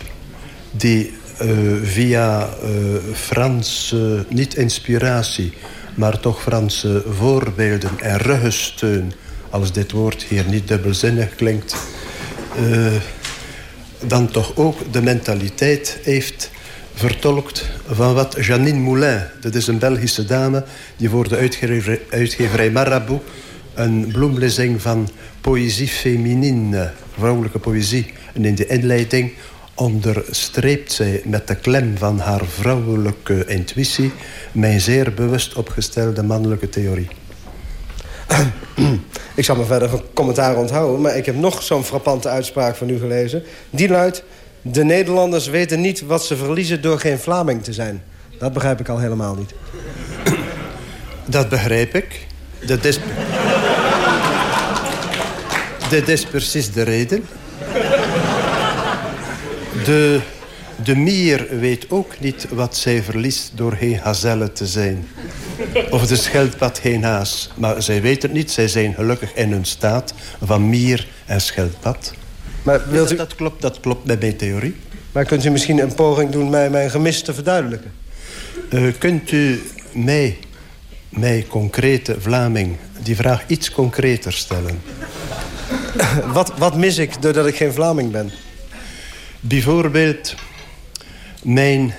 die uh, via uh, Franse, niet inspiratie... maar toch Franse voorbeelden en ruggensteun... als dit woord hier niet dubbelzinnig klinkt... Uh, dan toch ook de mentaliteit heeft vertolkt van wat Janine Moulin... dat is een Belgische dame die voor de uitgeverij, uitgeverij Marabout... een bloemlezing van poëzie feminine, vrouwelijke poëzie. En in de inleiding onderstreept zij met de klem van haar vrouwelijke intuïtie... mijn zeer bewust opgestelde mannelijke theorie. Ik zal me verder van commentaar onthouden... maar ik heb nog zo'n frappante uitspraak van u gelezen. Die luidt... De Nederlanders weten niet wat ze verliezen door geen Vlaming te zijn. Dat begrijp ik al helemaal niet. Dat begrijp ik. Dat is... Dit is precies de reden. De, de mier weet ook niet wat zij verliest door geen gazelle te zijn. Of de schildpad geen haas. Maar zij weten het niet. Zij zijn gelukkig in hun staat van mier en schildpad. Maar wilt u... dat, klopt, dat klopt met mijn theorie. Maar kunt u misschien een poging doen mij mijn gemis te verduidelijken? Uh, kunt u mij, mij concrete Vlaming, die vraag iets concreter stellen? wat, wat mis ik doordat ik geen Vlaming ben? Bijvoorbeeld mijn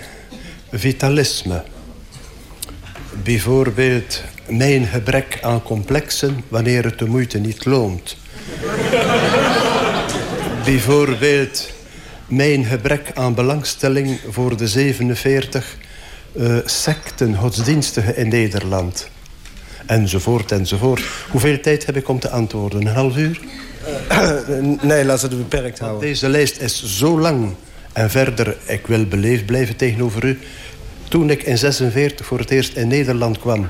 vitalisme. Bijvoorbeeld mijn gebrek aan complexen wanneer het de moeite niet loont. Bijvoorbeeld mijn gebrek aan belangstelling voor de 47 uh, secten, godsdienstigen in Nederland. Enzovoort, enzovoort. Hoeveel tijd heb ik om te antwoorden? Een half uur? nee, laten we het beperkt houden. Deze lijst is zo lang. En verder, ik wil beleefd blijven tegenover u. Toen ik in 46 voor het eerst in Nederland kwam...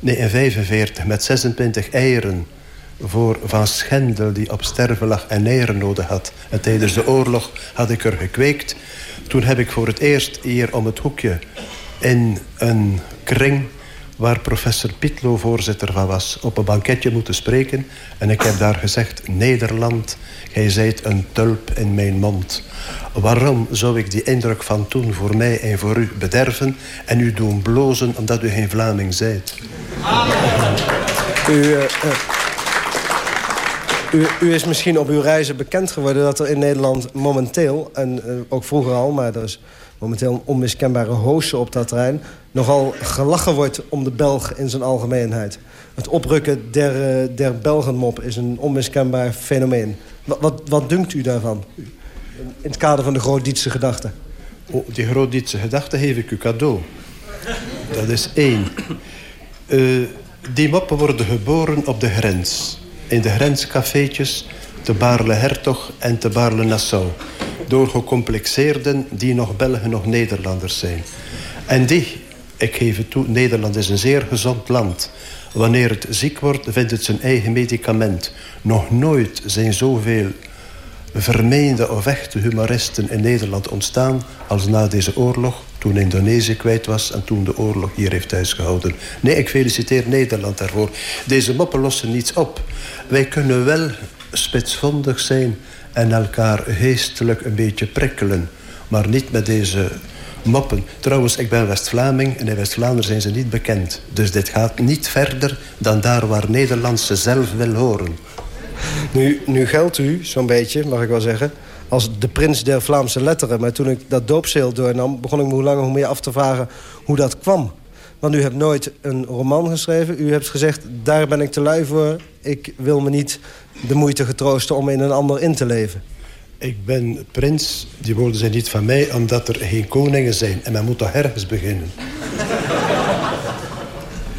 nee, in 45 met 26 eieren voor Van Schendel... die op sterven lag en eieren nodig had. En tijdens de oorlog had ik er gekweekt. Toen heb ik voor het eerst hier om het hoekje... in een kring waar professor Pitlo voorzitter van was... op een banketje moeten spreken. En ik heb daar gezegd... Nederland, gij zijt een tulp in mijn mond. Waarom zou ik die indruk van toen voor mij en voor u bederven... en u doen blozen omdat u geen Vlaming zijt? U, uh, u, u, is misschien op uw reizen bekend geworden... dat er in Nederland momenteel, en uh, ook vroeger al... maar er is momenteel een onmiskenbare hoosje op dat terrein... nogal gelachen wordt om de Belg in zijn algemeenheid. Het oprukken der, uh, Belgenmop is een onmiskenbaar fenomeen. Wat, wat, wat dunkt u daarvan? In het kader van de Groot-Dietse gedachte. Oh, die Groot-Dietse gedachte geef ik u cadeau. Dat is één. Uh, die moppen worden geboren op de grens. In de grenscafeetjes te Baarle-Hertog en te Baarle-Nassau. Door gecomplexeerden die nog Belgen, nog Nederlanders zijn. En die, ik geef het toe, Nederland is een zeer gezond land. Wanneer het ziek wordt, vindt het zijn eigen medicament. Nog nooit zijn zoveel vermeende of echte humoristen in Nederland ontstaan... als na deze oorlog, toen Indonesië kwijt was... en toen de oorlog hier heeft thuisgehouden. Nee, ik feliciteer Nederland daarvoor. Deze moppen lossen niets op. Wij kunnen wel spitsvondig zijn en elkaar geestelijk een beetje prikkelen... maar niet met deze moppen. Trouwens, ik ben West-Vlaming en in West-Vlaanderen zijn ze niet bekend. Dus dit gaat niet verder dan daar waar Nederland ze zelf wil horen. Nu, nu geldt u, zo'n beetje, mag ik wel zeggen... als de prins der Vlaamse letteren. Maar toen ik dat doopzeel doornam... begon ik me hoe langer hoe meer af te vragen hoe dat kwam. Want u hebt nooit een roman geschreven. U hebt gezegd, daar ben ik te lui voor. Ik wil me niet de moeite getroosten om in een ander in te leven. Ik ben prins, die woorden zijn niet van mij... omdat er geen koningen zijn. En men moet toch ergens beginnen.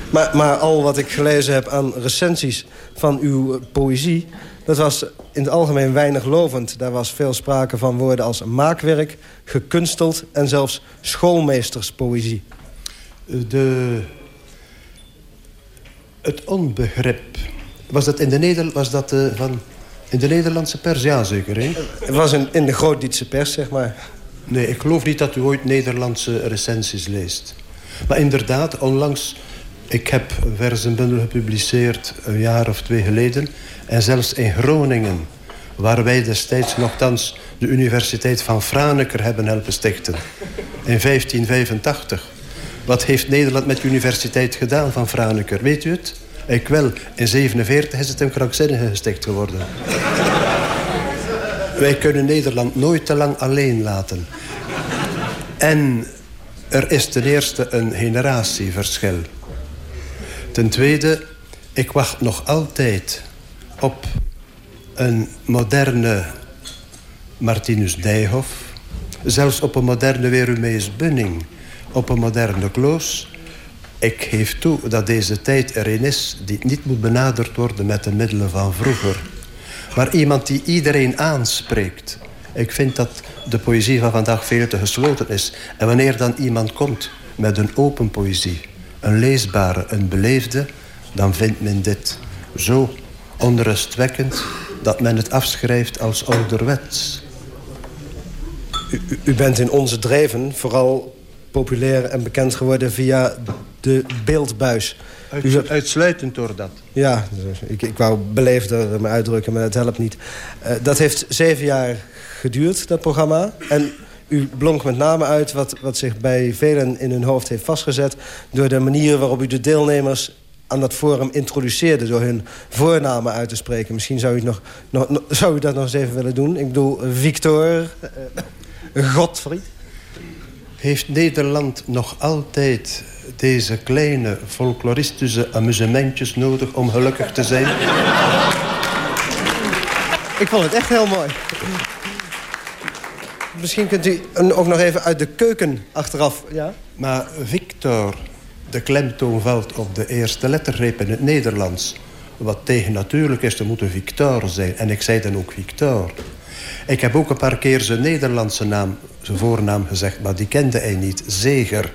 Maar, maar al wat ik gelezen heb aan recensies van uw poëzie... dat was in het algemeen weinig lovend. Daar was veel sprake van woorden als maakwerk, gekunsteld... en zelfs schoolmeesterspoëzie. De... Het onbegrip. Was dat in de, Neder... was dat, uh, van... in de Nederlandse pers? Ja, zeker, hè? Het was in, in de Groot-Dietse pers, zeg maar. Nee, ik geloof niet dat u ooit Nederlandse recensies leest. Maar inderdaad, onlangs ik heb versenbundel gepubliceerd een jaar of twee geleden. En zelfs in Groningen, waar wij destijds nogthans de Universiteit van Franeker hebben helpen stichten. In 1585. Wat heeft Nederland met de universiteit gedaan van Franeker? Weet u het? Ik wel. In 47 is het een krankzinnige gesticht geworden. Wij kunnen Nederland nooit te lang alleen laten. En er is ten eerste een generatieverschil. Ten tweede, ik wacht nog altijd op een moderne Martinus Dijhoff. Zelfs op een moderne Werumees Bunning. Op een moderne Kloos. Ik geef toe dat deze tijd erin is die niet moet benaderd worden met de middelen van vroeger. Maar iemand die iedereen aanspreekt. Ik vind dat de poëzie van vandaag veel te gesloten is. En wanneer dan iemand komt met een open poëzie een leesbare, een beleefde... dan vindt men dit zo onrustwekkend... dat men het afschrijft als ouderwets. U, u bent in onze dreven vooral populair en bekend geworden via de beeldbuis. Uit, uitsluitend door dat? Ja, ik, ik wou beleefder me uitdrukken, maar het helpt niet. Uh, dat heeft zeven jaar geduurd, dat programma. En u blonk met name uit wat, wat zich bij velen in hun hoofd heeft vastgezet... door de manier waarop u de deelnemers aan dat forum introduceerde... door hun voornamen uit te spreken. Misschien zou u, nog, nog, nog zou u dat nog eens even willen doen. Ik bedoel, Victor, uh, Godfried. Heeft Nederland nog altijd deze kleine folkloristische amusementjes nodig... om gelukkig te zijn? Ik vond het echt heel mooi. Misschien kunt u ook nog even uit de keuken achteraf. Ja? Maar Victor, de klemtoon valt op de eerste lettergreep in het Nederlands. Wat tegen natuurlijk is, er moet een Victor zijn. En ik zei dan ook Victor. Ik heb ook een paar keer zijn Nederlandse naam, zijn voornaam gezegd... maar die kende hij niet. Zeger.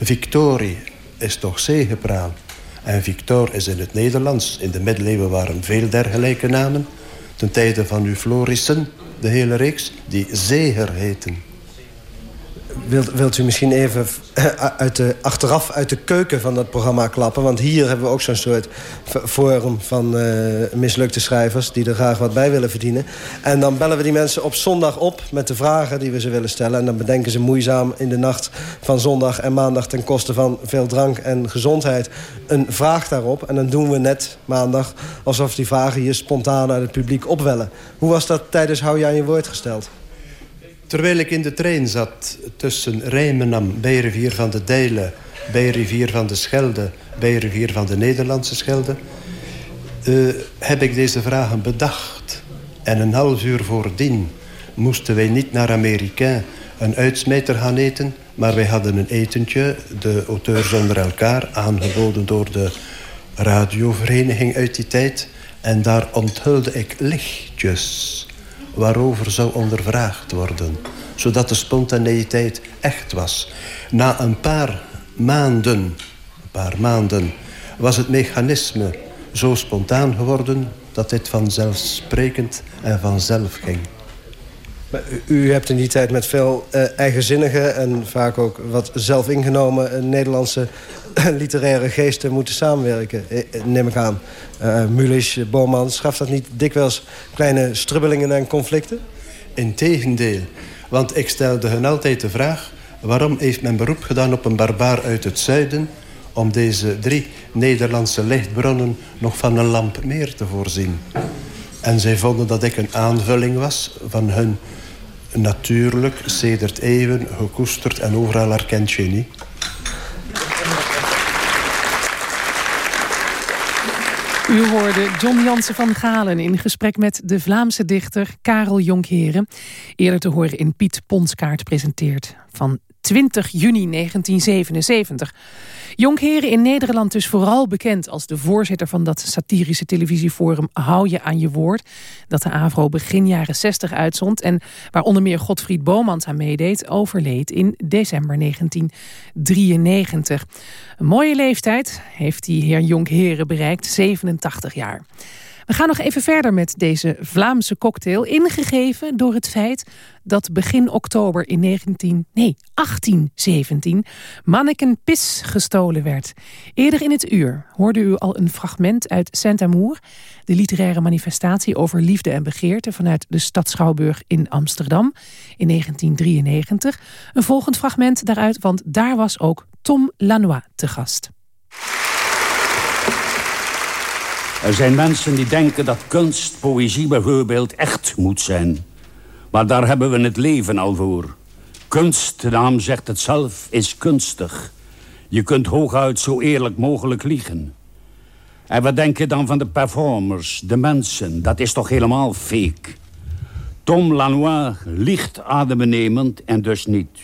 Victorie is toch zegepraal. En Victor is in het Nederlands. In de middeleeuwen waren veel dergelijke namen. Ten tijde van uw Florissen, de hele reeks, die Zeger heten. Wilt, wilt u misschien even uit de, achteraf uit de keuken van dat programma klappen? Want hier hebben we ook zo'n soort forum van uh, mislukte schrijvers... die er graag wat bij willen verdienen. En dan bellen we die mensen op zondag op met de vragen die we ze willen stellen. En dan bedenken ze moeizaam in de nacht van zondag en maandag... ten koste van veel drank en gezondheid een vraag daarop. En dan doen we net maandag alsof die vragen je spontaan uit het publiek opwellen. Hoe was dat tijdens Hou aan je woord gesteld? Terwijl ik in de trein zat tussen Rijmenam, bij rivier van de Dijlen... bij rivier van de Schelde, bij rivier van de Nederlandse Schelde... Uh, heb ik deze vragen bedacht. En een half uur voordien moesten wij niet naar Amerika een uitsmijter gaan eten... maar wij hadden een etentje, de auteurs onder elkaar... aangeboden door de radiovereniging uit die tijd... en daar onthulde ik lichtjes waarover zou ondervraagd worden. Zodat de spontaneïteit echt was. Na een paar maanden, een paar maanden was het mechanisme zo spontaan geworden... dat dit vanzelfsprekend en vanzelf ging. U hebt in die tijd met veel uh, eigenzinnige en vaak ook wat zelfingenomen uh, Nederlandse literaire geesten moeten samenwerken, eh, neem ik aan. Uh, Mulisch, gaf dat niet dikwijls kleine strubbelingen en conflicten? Integendeel, want ik stelde hun altijd de vraag... waarom heeft men beroep gedaan op een barbaar uit het zuiden... om deze drie Nederlandse lichtbronnen nog van een lamp meer te voorzien. En zij vonden dat ik een aanvulling was van hun natuurlijk, sedert eeuwen, gekoesterd en overal erkend genie. U hoorde John Jansen van Galen in gesprek met de Vlaamse dichter Karel Jonkheren. Eerder te horen in Piet Ponskaart presenteert van 20 juni 1977. Jonkheren in Nederland dus vooral bekend als de voorzitter van dat satirische televisieforum Hou je aan je woord. Dat de AVRO begin jaren 60 uitzond en waar onder meer Godfried Bomans aan meedeed, overleed in december 1993. Een mooie leeftijd heeft die heer Jonkheren bereikt, 87 jaar. We gaan nog even verder met deze Vlaamse cocktail. Ingegeven door het feit dat begin oktober in 19, nee, 1817 Manneken Pis gestolen werd. Eerder in het uur hoorde u al een fragment uit Saint-Amour... de literaire manifestatie over liefde en begeerte... vanuit de stad Schouwburg in Amsterdam in 1993. Een volgend fragment daaruit, want daar was ook Tom Lanois te gast. Er zijn mensen die denken dat kunst, poëzie bijvoorbeeld, echt moet zijn. Maar daar hebben we het leven al voor. Kunst, de naam zegt het zelf, is kunstig. Je kunt hooguit zo eerlijk mogelijk liegen. En wat denk je dan van de performers, de mensen? Dat is toch helemaal fake? Tom Lanois liegt adembenemend en dus niet.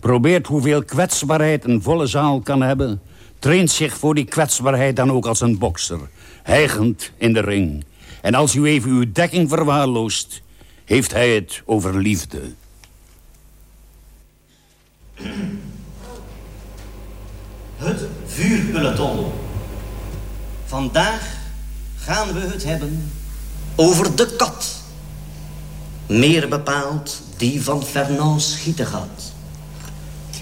Probeert hoeveel kwetsbaarheid een volle zaal kan hebben... traint zich voor die kwetsbaarheid dan ook als een bokser hijgend in de ring. En als u even uw dekking verwaarloost, heeft hij het over liefde. Het vuurpeloton. Vandaag gaan we het hebben over de kat. Meer bepaald die van Fernand Schietegat.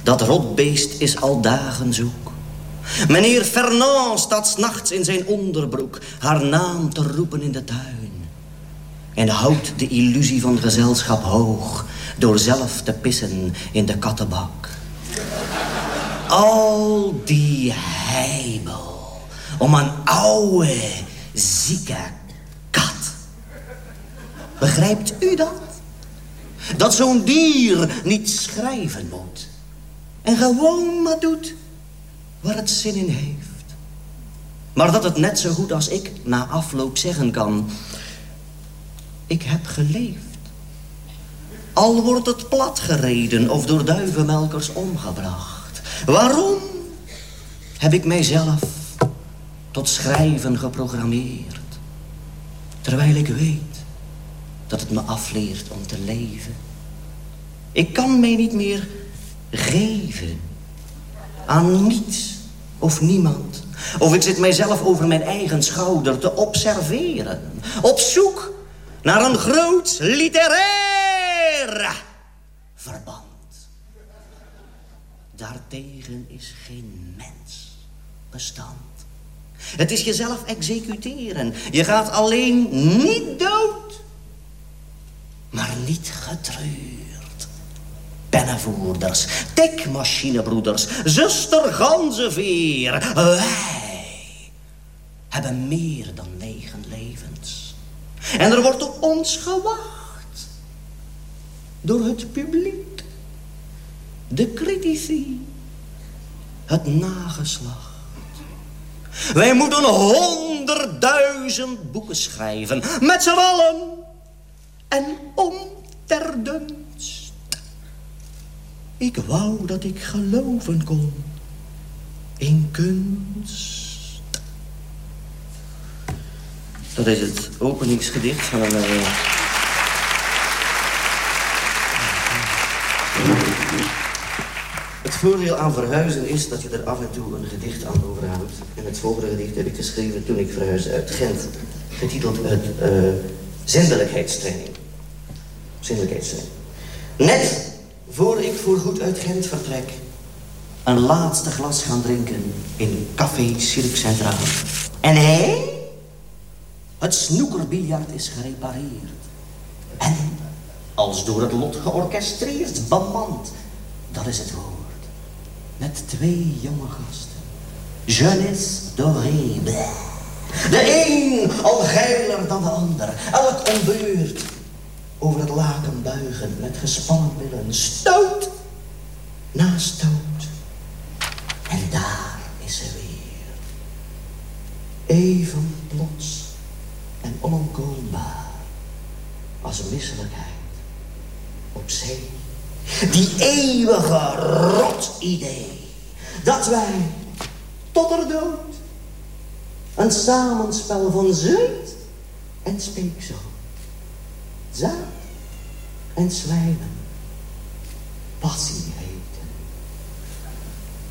Dat rotbeest is al dagen zoek. Meneer Fernand staat s'nachts in zijn onderbroek... haar naam te roepen in de tuin. En houdt de illusie van gezelschap hoog... door zelf te pissen in de kattenbak. Al die heibel om een oude, zieke kat. Begrijpt u dat? Dat zo'n dier niet schrijven moet. En gewoon maar doet waar het zin in heeft. Maar dat het net zo goed als ik na afloop zeggen kan... Ik heb geleefd. Al wordt het plat gereden of door duivenmelkers omgebracht. Waarom? heb ik mijzelf tot schrijven geprogrammeerd. Terwijl ik weet dat het me afleert om te leven. Ik kan mij niet meer geven aan niets of niemand. Of ik zit mijzelf over mijn eigen schouder te observeren. Op zoek naar een groot literair verband. Daartegen is geen mens bestand. Het is jezelf executeren. Je gaat alleen niet dood, maar niet getreurd. Pennenvoerders, tikmachinebroeders, zuster ganzenveer. Wij hebben meer dan negen levens. En er wordt op ons gewacht. Door het publiek. De critici. Het nageslacht. Wij moeten honderdduizend boeken schrijven. Met z'n allen. En om. Ik wou dat ik geloven kon. In kunst. Dat is het openingsgedicht van een... Uh... Het voordeel aan verhuizen is dat je er af en toe een gedicht aan overhoudt. En het volgende gedicht heb ik geschreven toen ik verhuisde uit Gent. Getiteld het uh, Zindelijkheidstraining. Zindelijkheidstraining. Net voor ik voorgoed uit Gent vertrek... een laatste glas gaan drinken in Café Cirque Centraal. En hij? Het snoekerbiljart is gerepareerd. En, als door het lot georchestreerd, bemand, dat is het woord met twee jonge gasten. Jeunesse dorée. De een al geiler dan de ander. Elk ombeurt. Over het laken buigen met gespannen billen. Stoot na stoot. En daar is ze weer. Even plots en onomkoombaar als misselijkheid op zee. Die eeuwige rot idee. Dat wij tot er dood een samenspel van zweet en speeksel. Zaad en slijmen. Passie heten.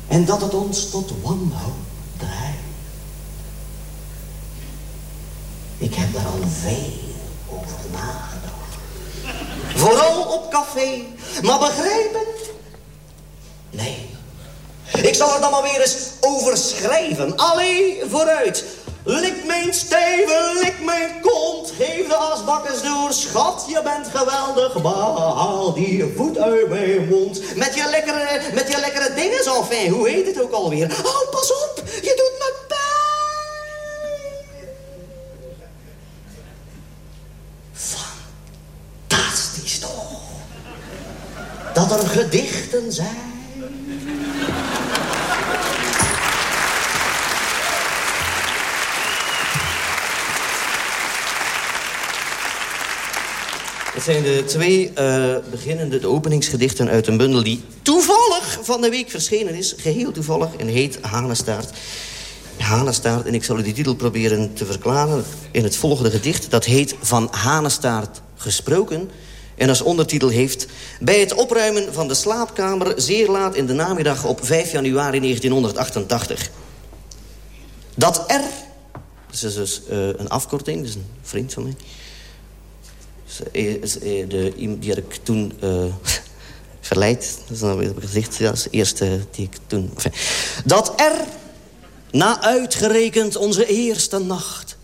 En dat het ons tot wanhoop drijft. Ik heb daar al veel over nagedacht. Vooral op café. Maar begrijpen? Nee. Ik zal er dan maar weer eens over schrijven. Allee, vooruit. Lik mijn steven, lik mijn kont. Geef de asbakkers door. Schat, je bent geweldig. Maar haal die voet uit mijn mond. Met je lekkere, met je lekkere dingen zo fijn. Hoe heet het ook alweer? Oh, pas op. Je doet me dat er gedichten zijn. Zijn de twee uh, beginnende de openingsgedichten uit een bundel... die toevallig van de week verschenen is. Geheel toevallig en heet Hanestaart. Hanestaart, en ik zal u die titel proberen te verklaren... in het volgende gedicht. Dat heet Van Hanestaart gesproken... En als ondertitel heeft... Bij het opruimen van de slaapkamer zeer laat in de namiddag op 5 januari 1988. Dat R... Dat is dus uh, een afkorting, dat is een vriend van mij. Dus, uh, de, die had ik toen uh, verleid. Dat is weer gezegd. Dat is de eerste die ik toen... Dat R, na uitgerekend onze eerste nacht...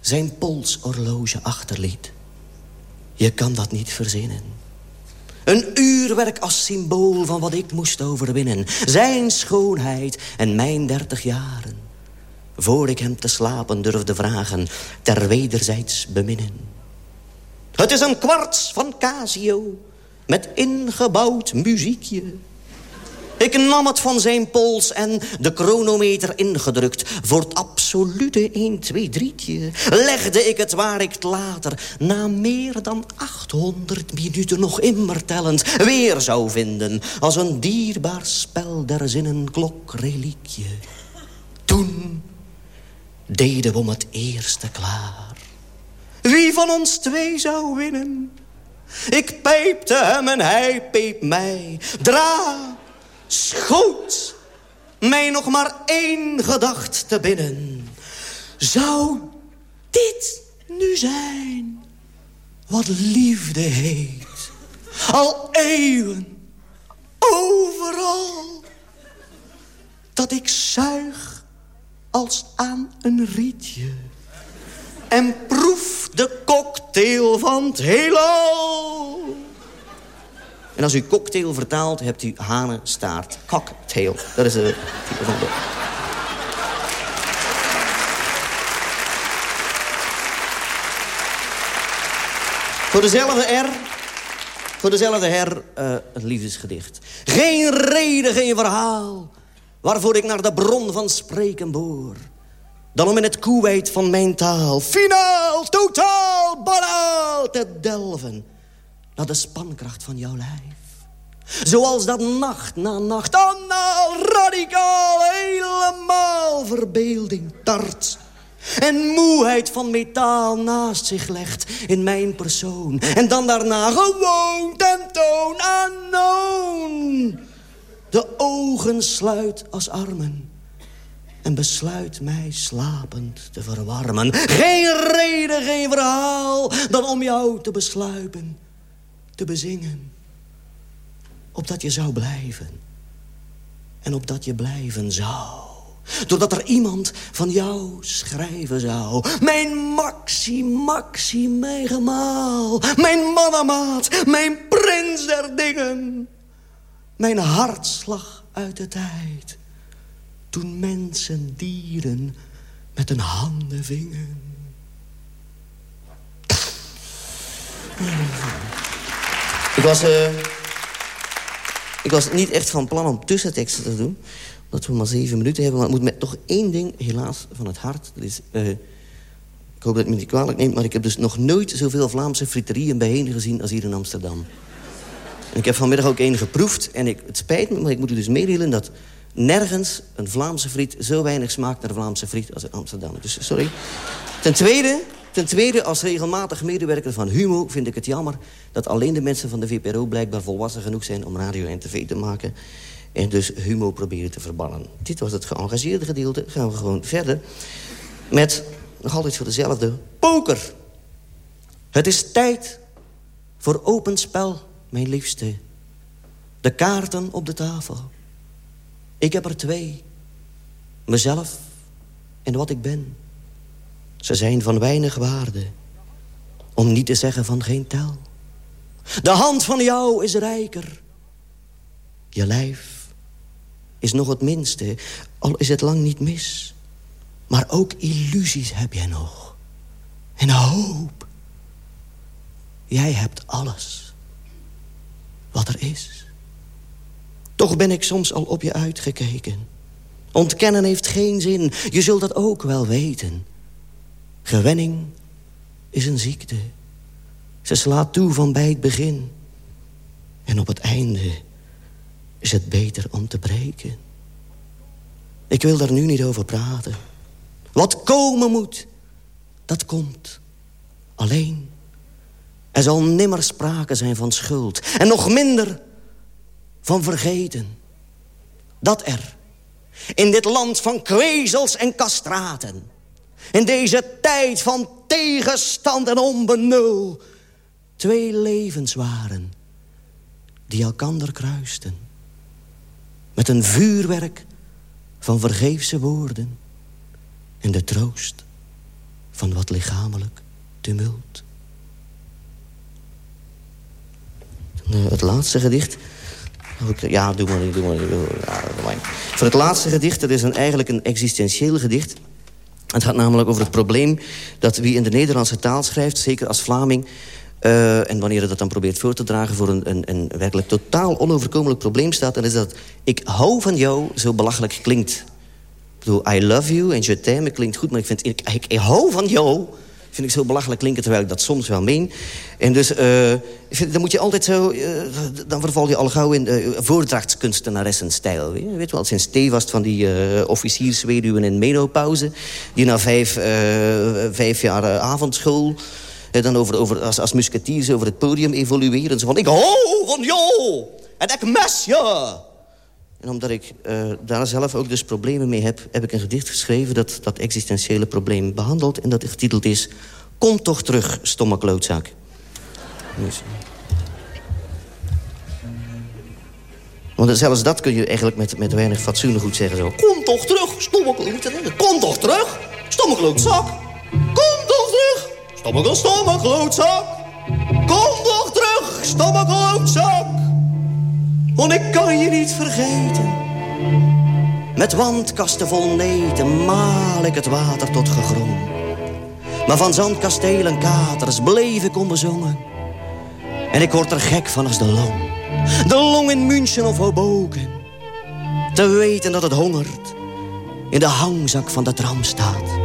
zijn polshorloge achterliet. Je kan dat niet verzinnen. Een uurwerk als symbool van wat ik moest overwinnen. Zijn schoonheid en mijn dertig jaren. Voor ik hem te slapen durfde vragen, ter wederzijds beminnen. Het is een kwarts van Casio, met ingebouwd muziekje. Ik nam het van zijn pols en de chronometer ingedrukt. Voor het absolute 1, 2, 3'tje legde ik het waar ik het later... na meer dan 800 minuten nog immer tellend... weer zou vinden als een dierbaar spel der zinnen klokreliekje. Toen deden we om het eerste klaar. Wie van ons twee zou winnen? Ik pijpte hem en hij peep mij. Dra, schoot, mij nog maar één gedacht te binnen. Zou dit nu zijn wat liefde heet? Al eeuwen, overal, dat ik zuig als aan een rietje en proef de cocktail van het heelal. En als u cocktail vertaalt, hebt u hanenstaart. Cocktail. Dat is de titel van de... Voor dezelfde R, voor dezelfde her, uh, het liefdesgedicht. Geen reden, geen verhaal, waarvoor ik naar de bron van spreken boor dan om in het koewijd van mijn taal... finaal, totaal, banaal te delven... naar de spankracht van jouw lijf. Zoals dat nacht na nacht, anaal, radicaal, helemaal verbeelding tart... En moeheid van metaal naast zich legt in mijn persoon. En dan daarna gewoon tentoon, unknown. De ogen sluit als armen en besluit mij slapend te verwarmen. Geen reden, geen verhaal dan om jou te besluipen, te bezingen. Opdat je zou blijven en opdat je blijven zou. Doordat er iemand van jou schrijven zou. Mijn maxi, maxi, mijn gemaal. Mijn mannenmaat, mijn prins der dingen. Mijn hartslag uit de tijd toen mensen dieren met hun handen vingen. Ik was, uh, ik was niet echt van plan om tussenteksten te doen. Omdat we maar zeven minuten hebben. Maar het moet met toch één ding, helaas, van het hart. Dat is, uh, ik hoop dat het me niet kwalijk neemt... maar ik heb dus nog nooit zoveel Vlaamse friterieën bijeen gezien... als hier in Amsterdam. Ik heb vanmiddag ook één geproefd. En ik, het spijt me, maar ik moet u dus meedelen... dat nergens een Vlaamse friet zo weinig smaakt naar Vlaamse friet als in Amsterdam. Dus sorry. Ten tweede, ten tweede, als regelmatig medewerker van Humo vind ik het jammer... dat alleen de mensen van de VPRO blijkbaar volwassen genoeg zijn om radio en tv te maken... en dus Humo proberen te verbannen. Dit was het geëngageerde gedeelte. Gaan we gewoon verder met nog altijd voor dezelfde poker. Het is tijd voor open spel, mijn liefste. De kaarten op de tafel. Ik heb er twee. Mezelf en wat ik ben. Ze zijn van weinig waarde. Om niet te zeggen van geen tel. De hand van jou is rijker. Je lijf is nog het minste, al is het lang niet mis. Maar ook illusies heb jij nog. En hoop. Jij hebt alles wat er is. Toch ben ik soms al op je uitgekeken. Ontkennen heeft geen zin, je zult dat ook wel weten. Gewenning is een ziekte. Ze slaat toe van bij het begin. En op het einde is het beter om te breken. Ik wil daar nu niet over praten. Wat komen moet, dat komt. Alleen, er zal nimmer sprake zijn van schuld. En nog minder van vergeten. Dat er in dit land van kwezels en kastraten... in deze tijd van tegenstand en onbenul... twee levens waren die elkander kruisten. Met een vuurwerk van vergeefse woorden... en de troost van wat lichamelijk tumult. Eh, het laatste gedicht ja, doe maar doe maar Voor het laatste gedicht, dat is een, eigenlijk een existentieel gedicht. Het gaat namelijk over het probleem dat wie in de Nederlandse taal schrijft... zeker als Vlaming, uh, en wanneer je dat dan probeert voor te dragen... voor een, een, een werkelijk totaal onoverkomelijk probleem staat... dan is dat ik hou van jou zo belachelijk klinkt. Ik bedoel, I love you en je t'aime klinkt goed... maar ik vind, ik, ik hou van jou vind ik zo belachelijk klinken, terwijl ik dat soms wel meen. En dus, uh, dan moet je altijd zo... Uh, dan verval je al gauw in uh, voordrachtskunstenaressenstijl. Weet, weet wel, sinds T was van die officiersweduwen in menopauze... die na vijf, vijf jaar avondschool... dan over, over, als, als musketiers over het podium evolueren. Zo van, ik hou van jou! En ik mes je! En omdat ik uh, daar zelf ook dus problemen mee heb... heb ik een gedicht geschreven dat dat existentiële probleem behandelt... en dat getiteld is... Kom toch terug, stomme klootzak. Dus. Want zelfs dat kun je eigenlijk met, met weinig fatsoen goed zeggen. Zo. Kom toch terug, stomme klootzak. Kom toch terug, stomme klootzak. Kom toch terug, stomme, stomme klootzak. Kom toch terug, stomme klootzak. Want ik kan je niet vergeten. Met wandkasten vol neten maal ik het water tot gegrom. Maar van zandkasteel en katers bleef ik onbezongen. En ik word er gek van als de long. De long in München of Hoboken. Te weten dat het hongert in de hangzak van de tram staat.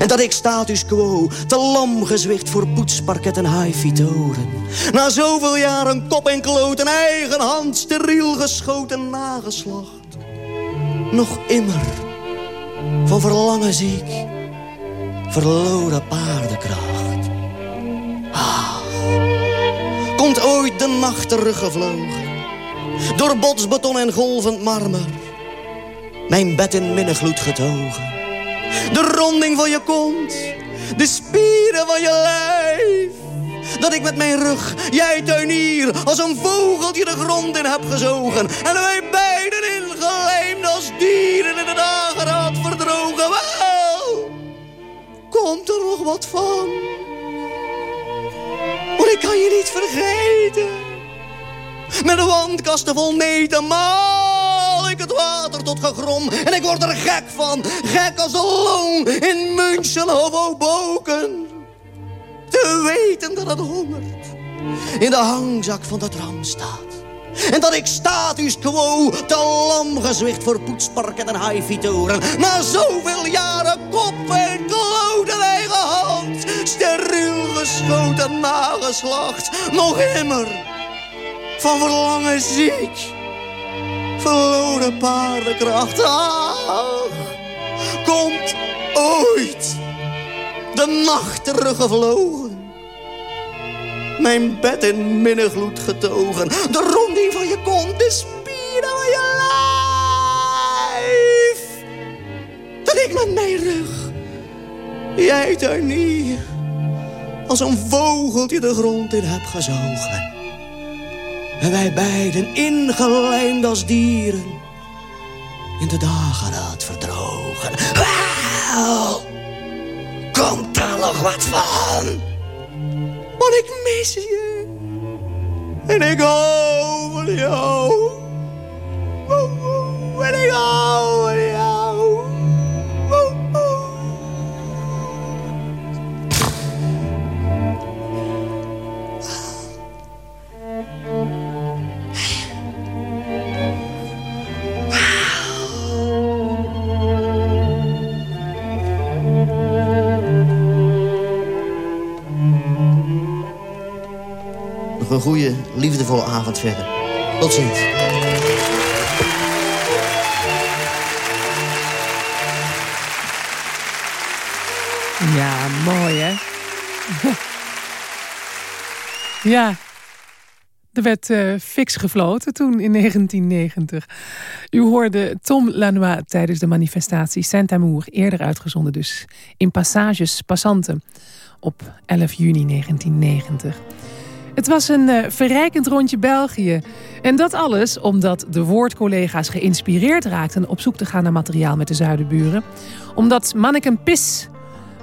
En dat ik status quo te lam gezwicht voor poetsparket en highfitoren. Na zoveel jaren kop en kloot en eigen hand steriel geschoten nageslacht. Nog immer van verlangen ziek, verloren paardenkracht. Ah, komt ooit de nacht teruggevlogen, door botsbeton en golvend marmer. Mijn bed in minnegloed getogen de ronding van je kont. De spieren van je lijf. Dat ik met mijn rug, jij tuinier, als een vogeltje de grond in heb gezogen. En wij beiden ingelijmd als dieren in de dageraad verdrogen. Wel, komt er nog wat van? Want ik kan je niet vergeten. Met de wandkasten vol meten, het water tot gegrom. En ik word er gek van, gek als een long in München of Hoboken. Te weten dat het hongert in de hangzak van de tram staat. En dat ik status quo te lam gezwicht voor poetsparken en highfitoren. Na zoveel jaren kop en kloot en eigen hand. Steriel geschoten nageslacht. Nog immer van verlangen ziek. Verloren paardenkracht. Ach, komt ooit de nacht teruggevlogen. Mijn bed in minnegloed getogen. De ronding van je kont, de spieren van je lijf. Dat ik met mijn rug, jij daar niet, als een vogeltje de grond in heb gezogen. En wij beiden ingelijmd als dieren in de dageraad verdrogen. Wel, komt er nog wat van? Want ik mis je. En ik hou van jou. En ik hou een goede, liefdevolle avond verder. Tot ziens. Ja, mooi hè? ja, er werd uh, fix gefloten toen in 1990. U hoorde Tom Lanois tijdens de manifestatie Saint-Amour... eerder uitgezonden dus in Passages Passanten op 11 juni 1990. Het was een uh, verrijkend rondje België. En dat alles omdat de woordcollega's geïnspireerd raakten... op zoek te gaan naar materiaal met de zuidenburen. Omdat Manneken Pis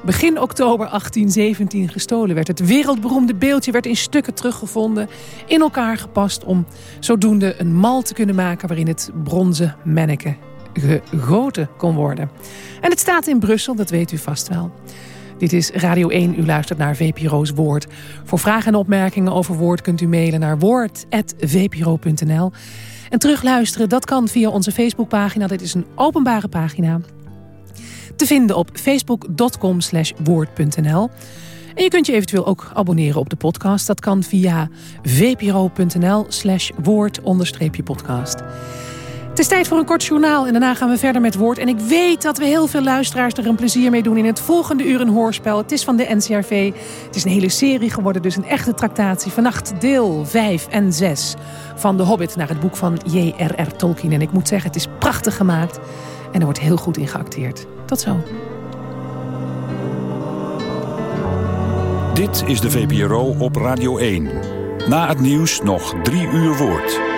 begin oktober 1817 gestolen werd. Het wereldberoemde beeldje werd in stukken teruggevonden, in elkaar gepast om zodoende een mal te kunnen maken waarin het bronzen manneke gegoten kon worden. En het staat in Brussel, dat weet u vast wel. Dit is Radio 1, u luistert naar VPRO's Woord. Voor vragen en opmerkingen over Woord kunt u mailen naar woord.vpro.nl. En terugluisteren, dat kan via onze Facebookpagina. Dit is een openbare pagina. Te vinden op facebook.com woord.nl. En je kunt je eventueel ook abonneren op de podcast. Dat kan via vpro.nl slash woord-podcast. Het is tijd voor een kort journaal en daarna gaan we verder met woord. En ik weet dat we heel veel luisteraars er een plezier mee doen... in het volgende uur een hoorspel. Het is van de NCRV. Het is een hele serie geworden, dus een echte tractatie. Vannacht deel 5 en 6 van The Hobbit naar het boek van J.R.R. Tolkien. En ik moet zeggen, het is prachtig gemaakt en er wordt heel goed in geacteerd. Tot zo. Dit is de VPRO op Radio 1. Na het nieuws nog drie uur woord.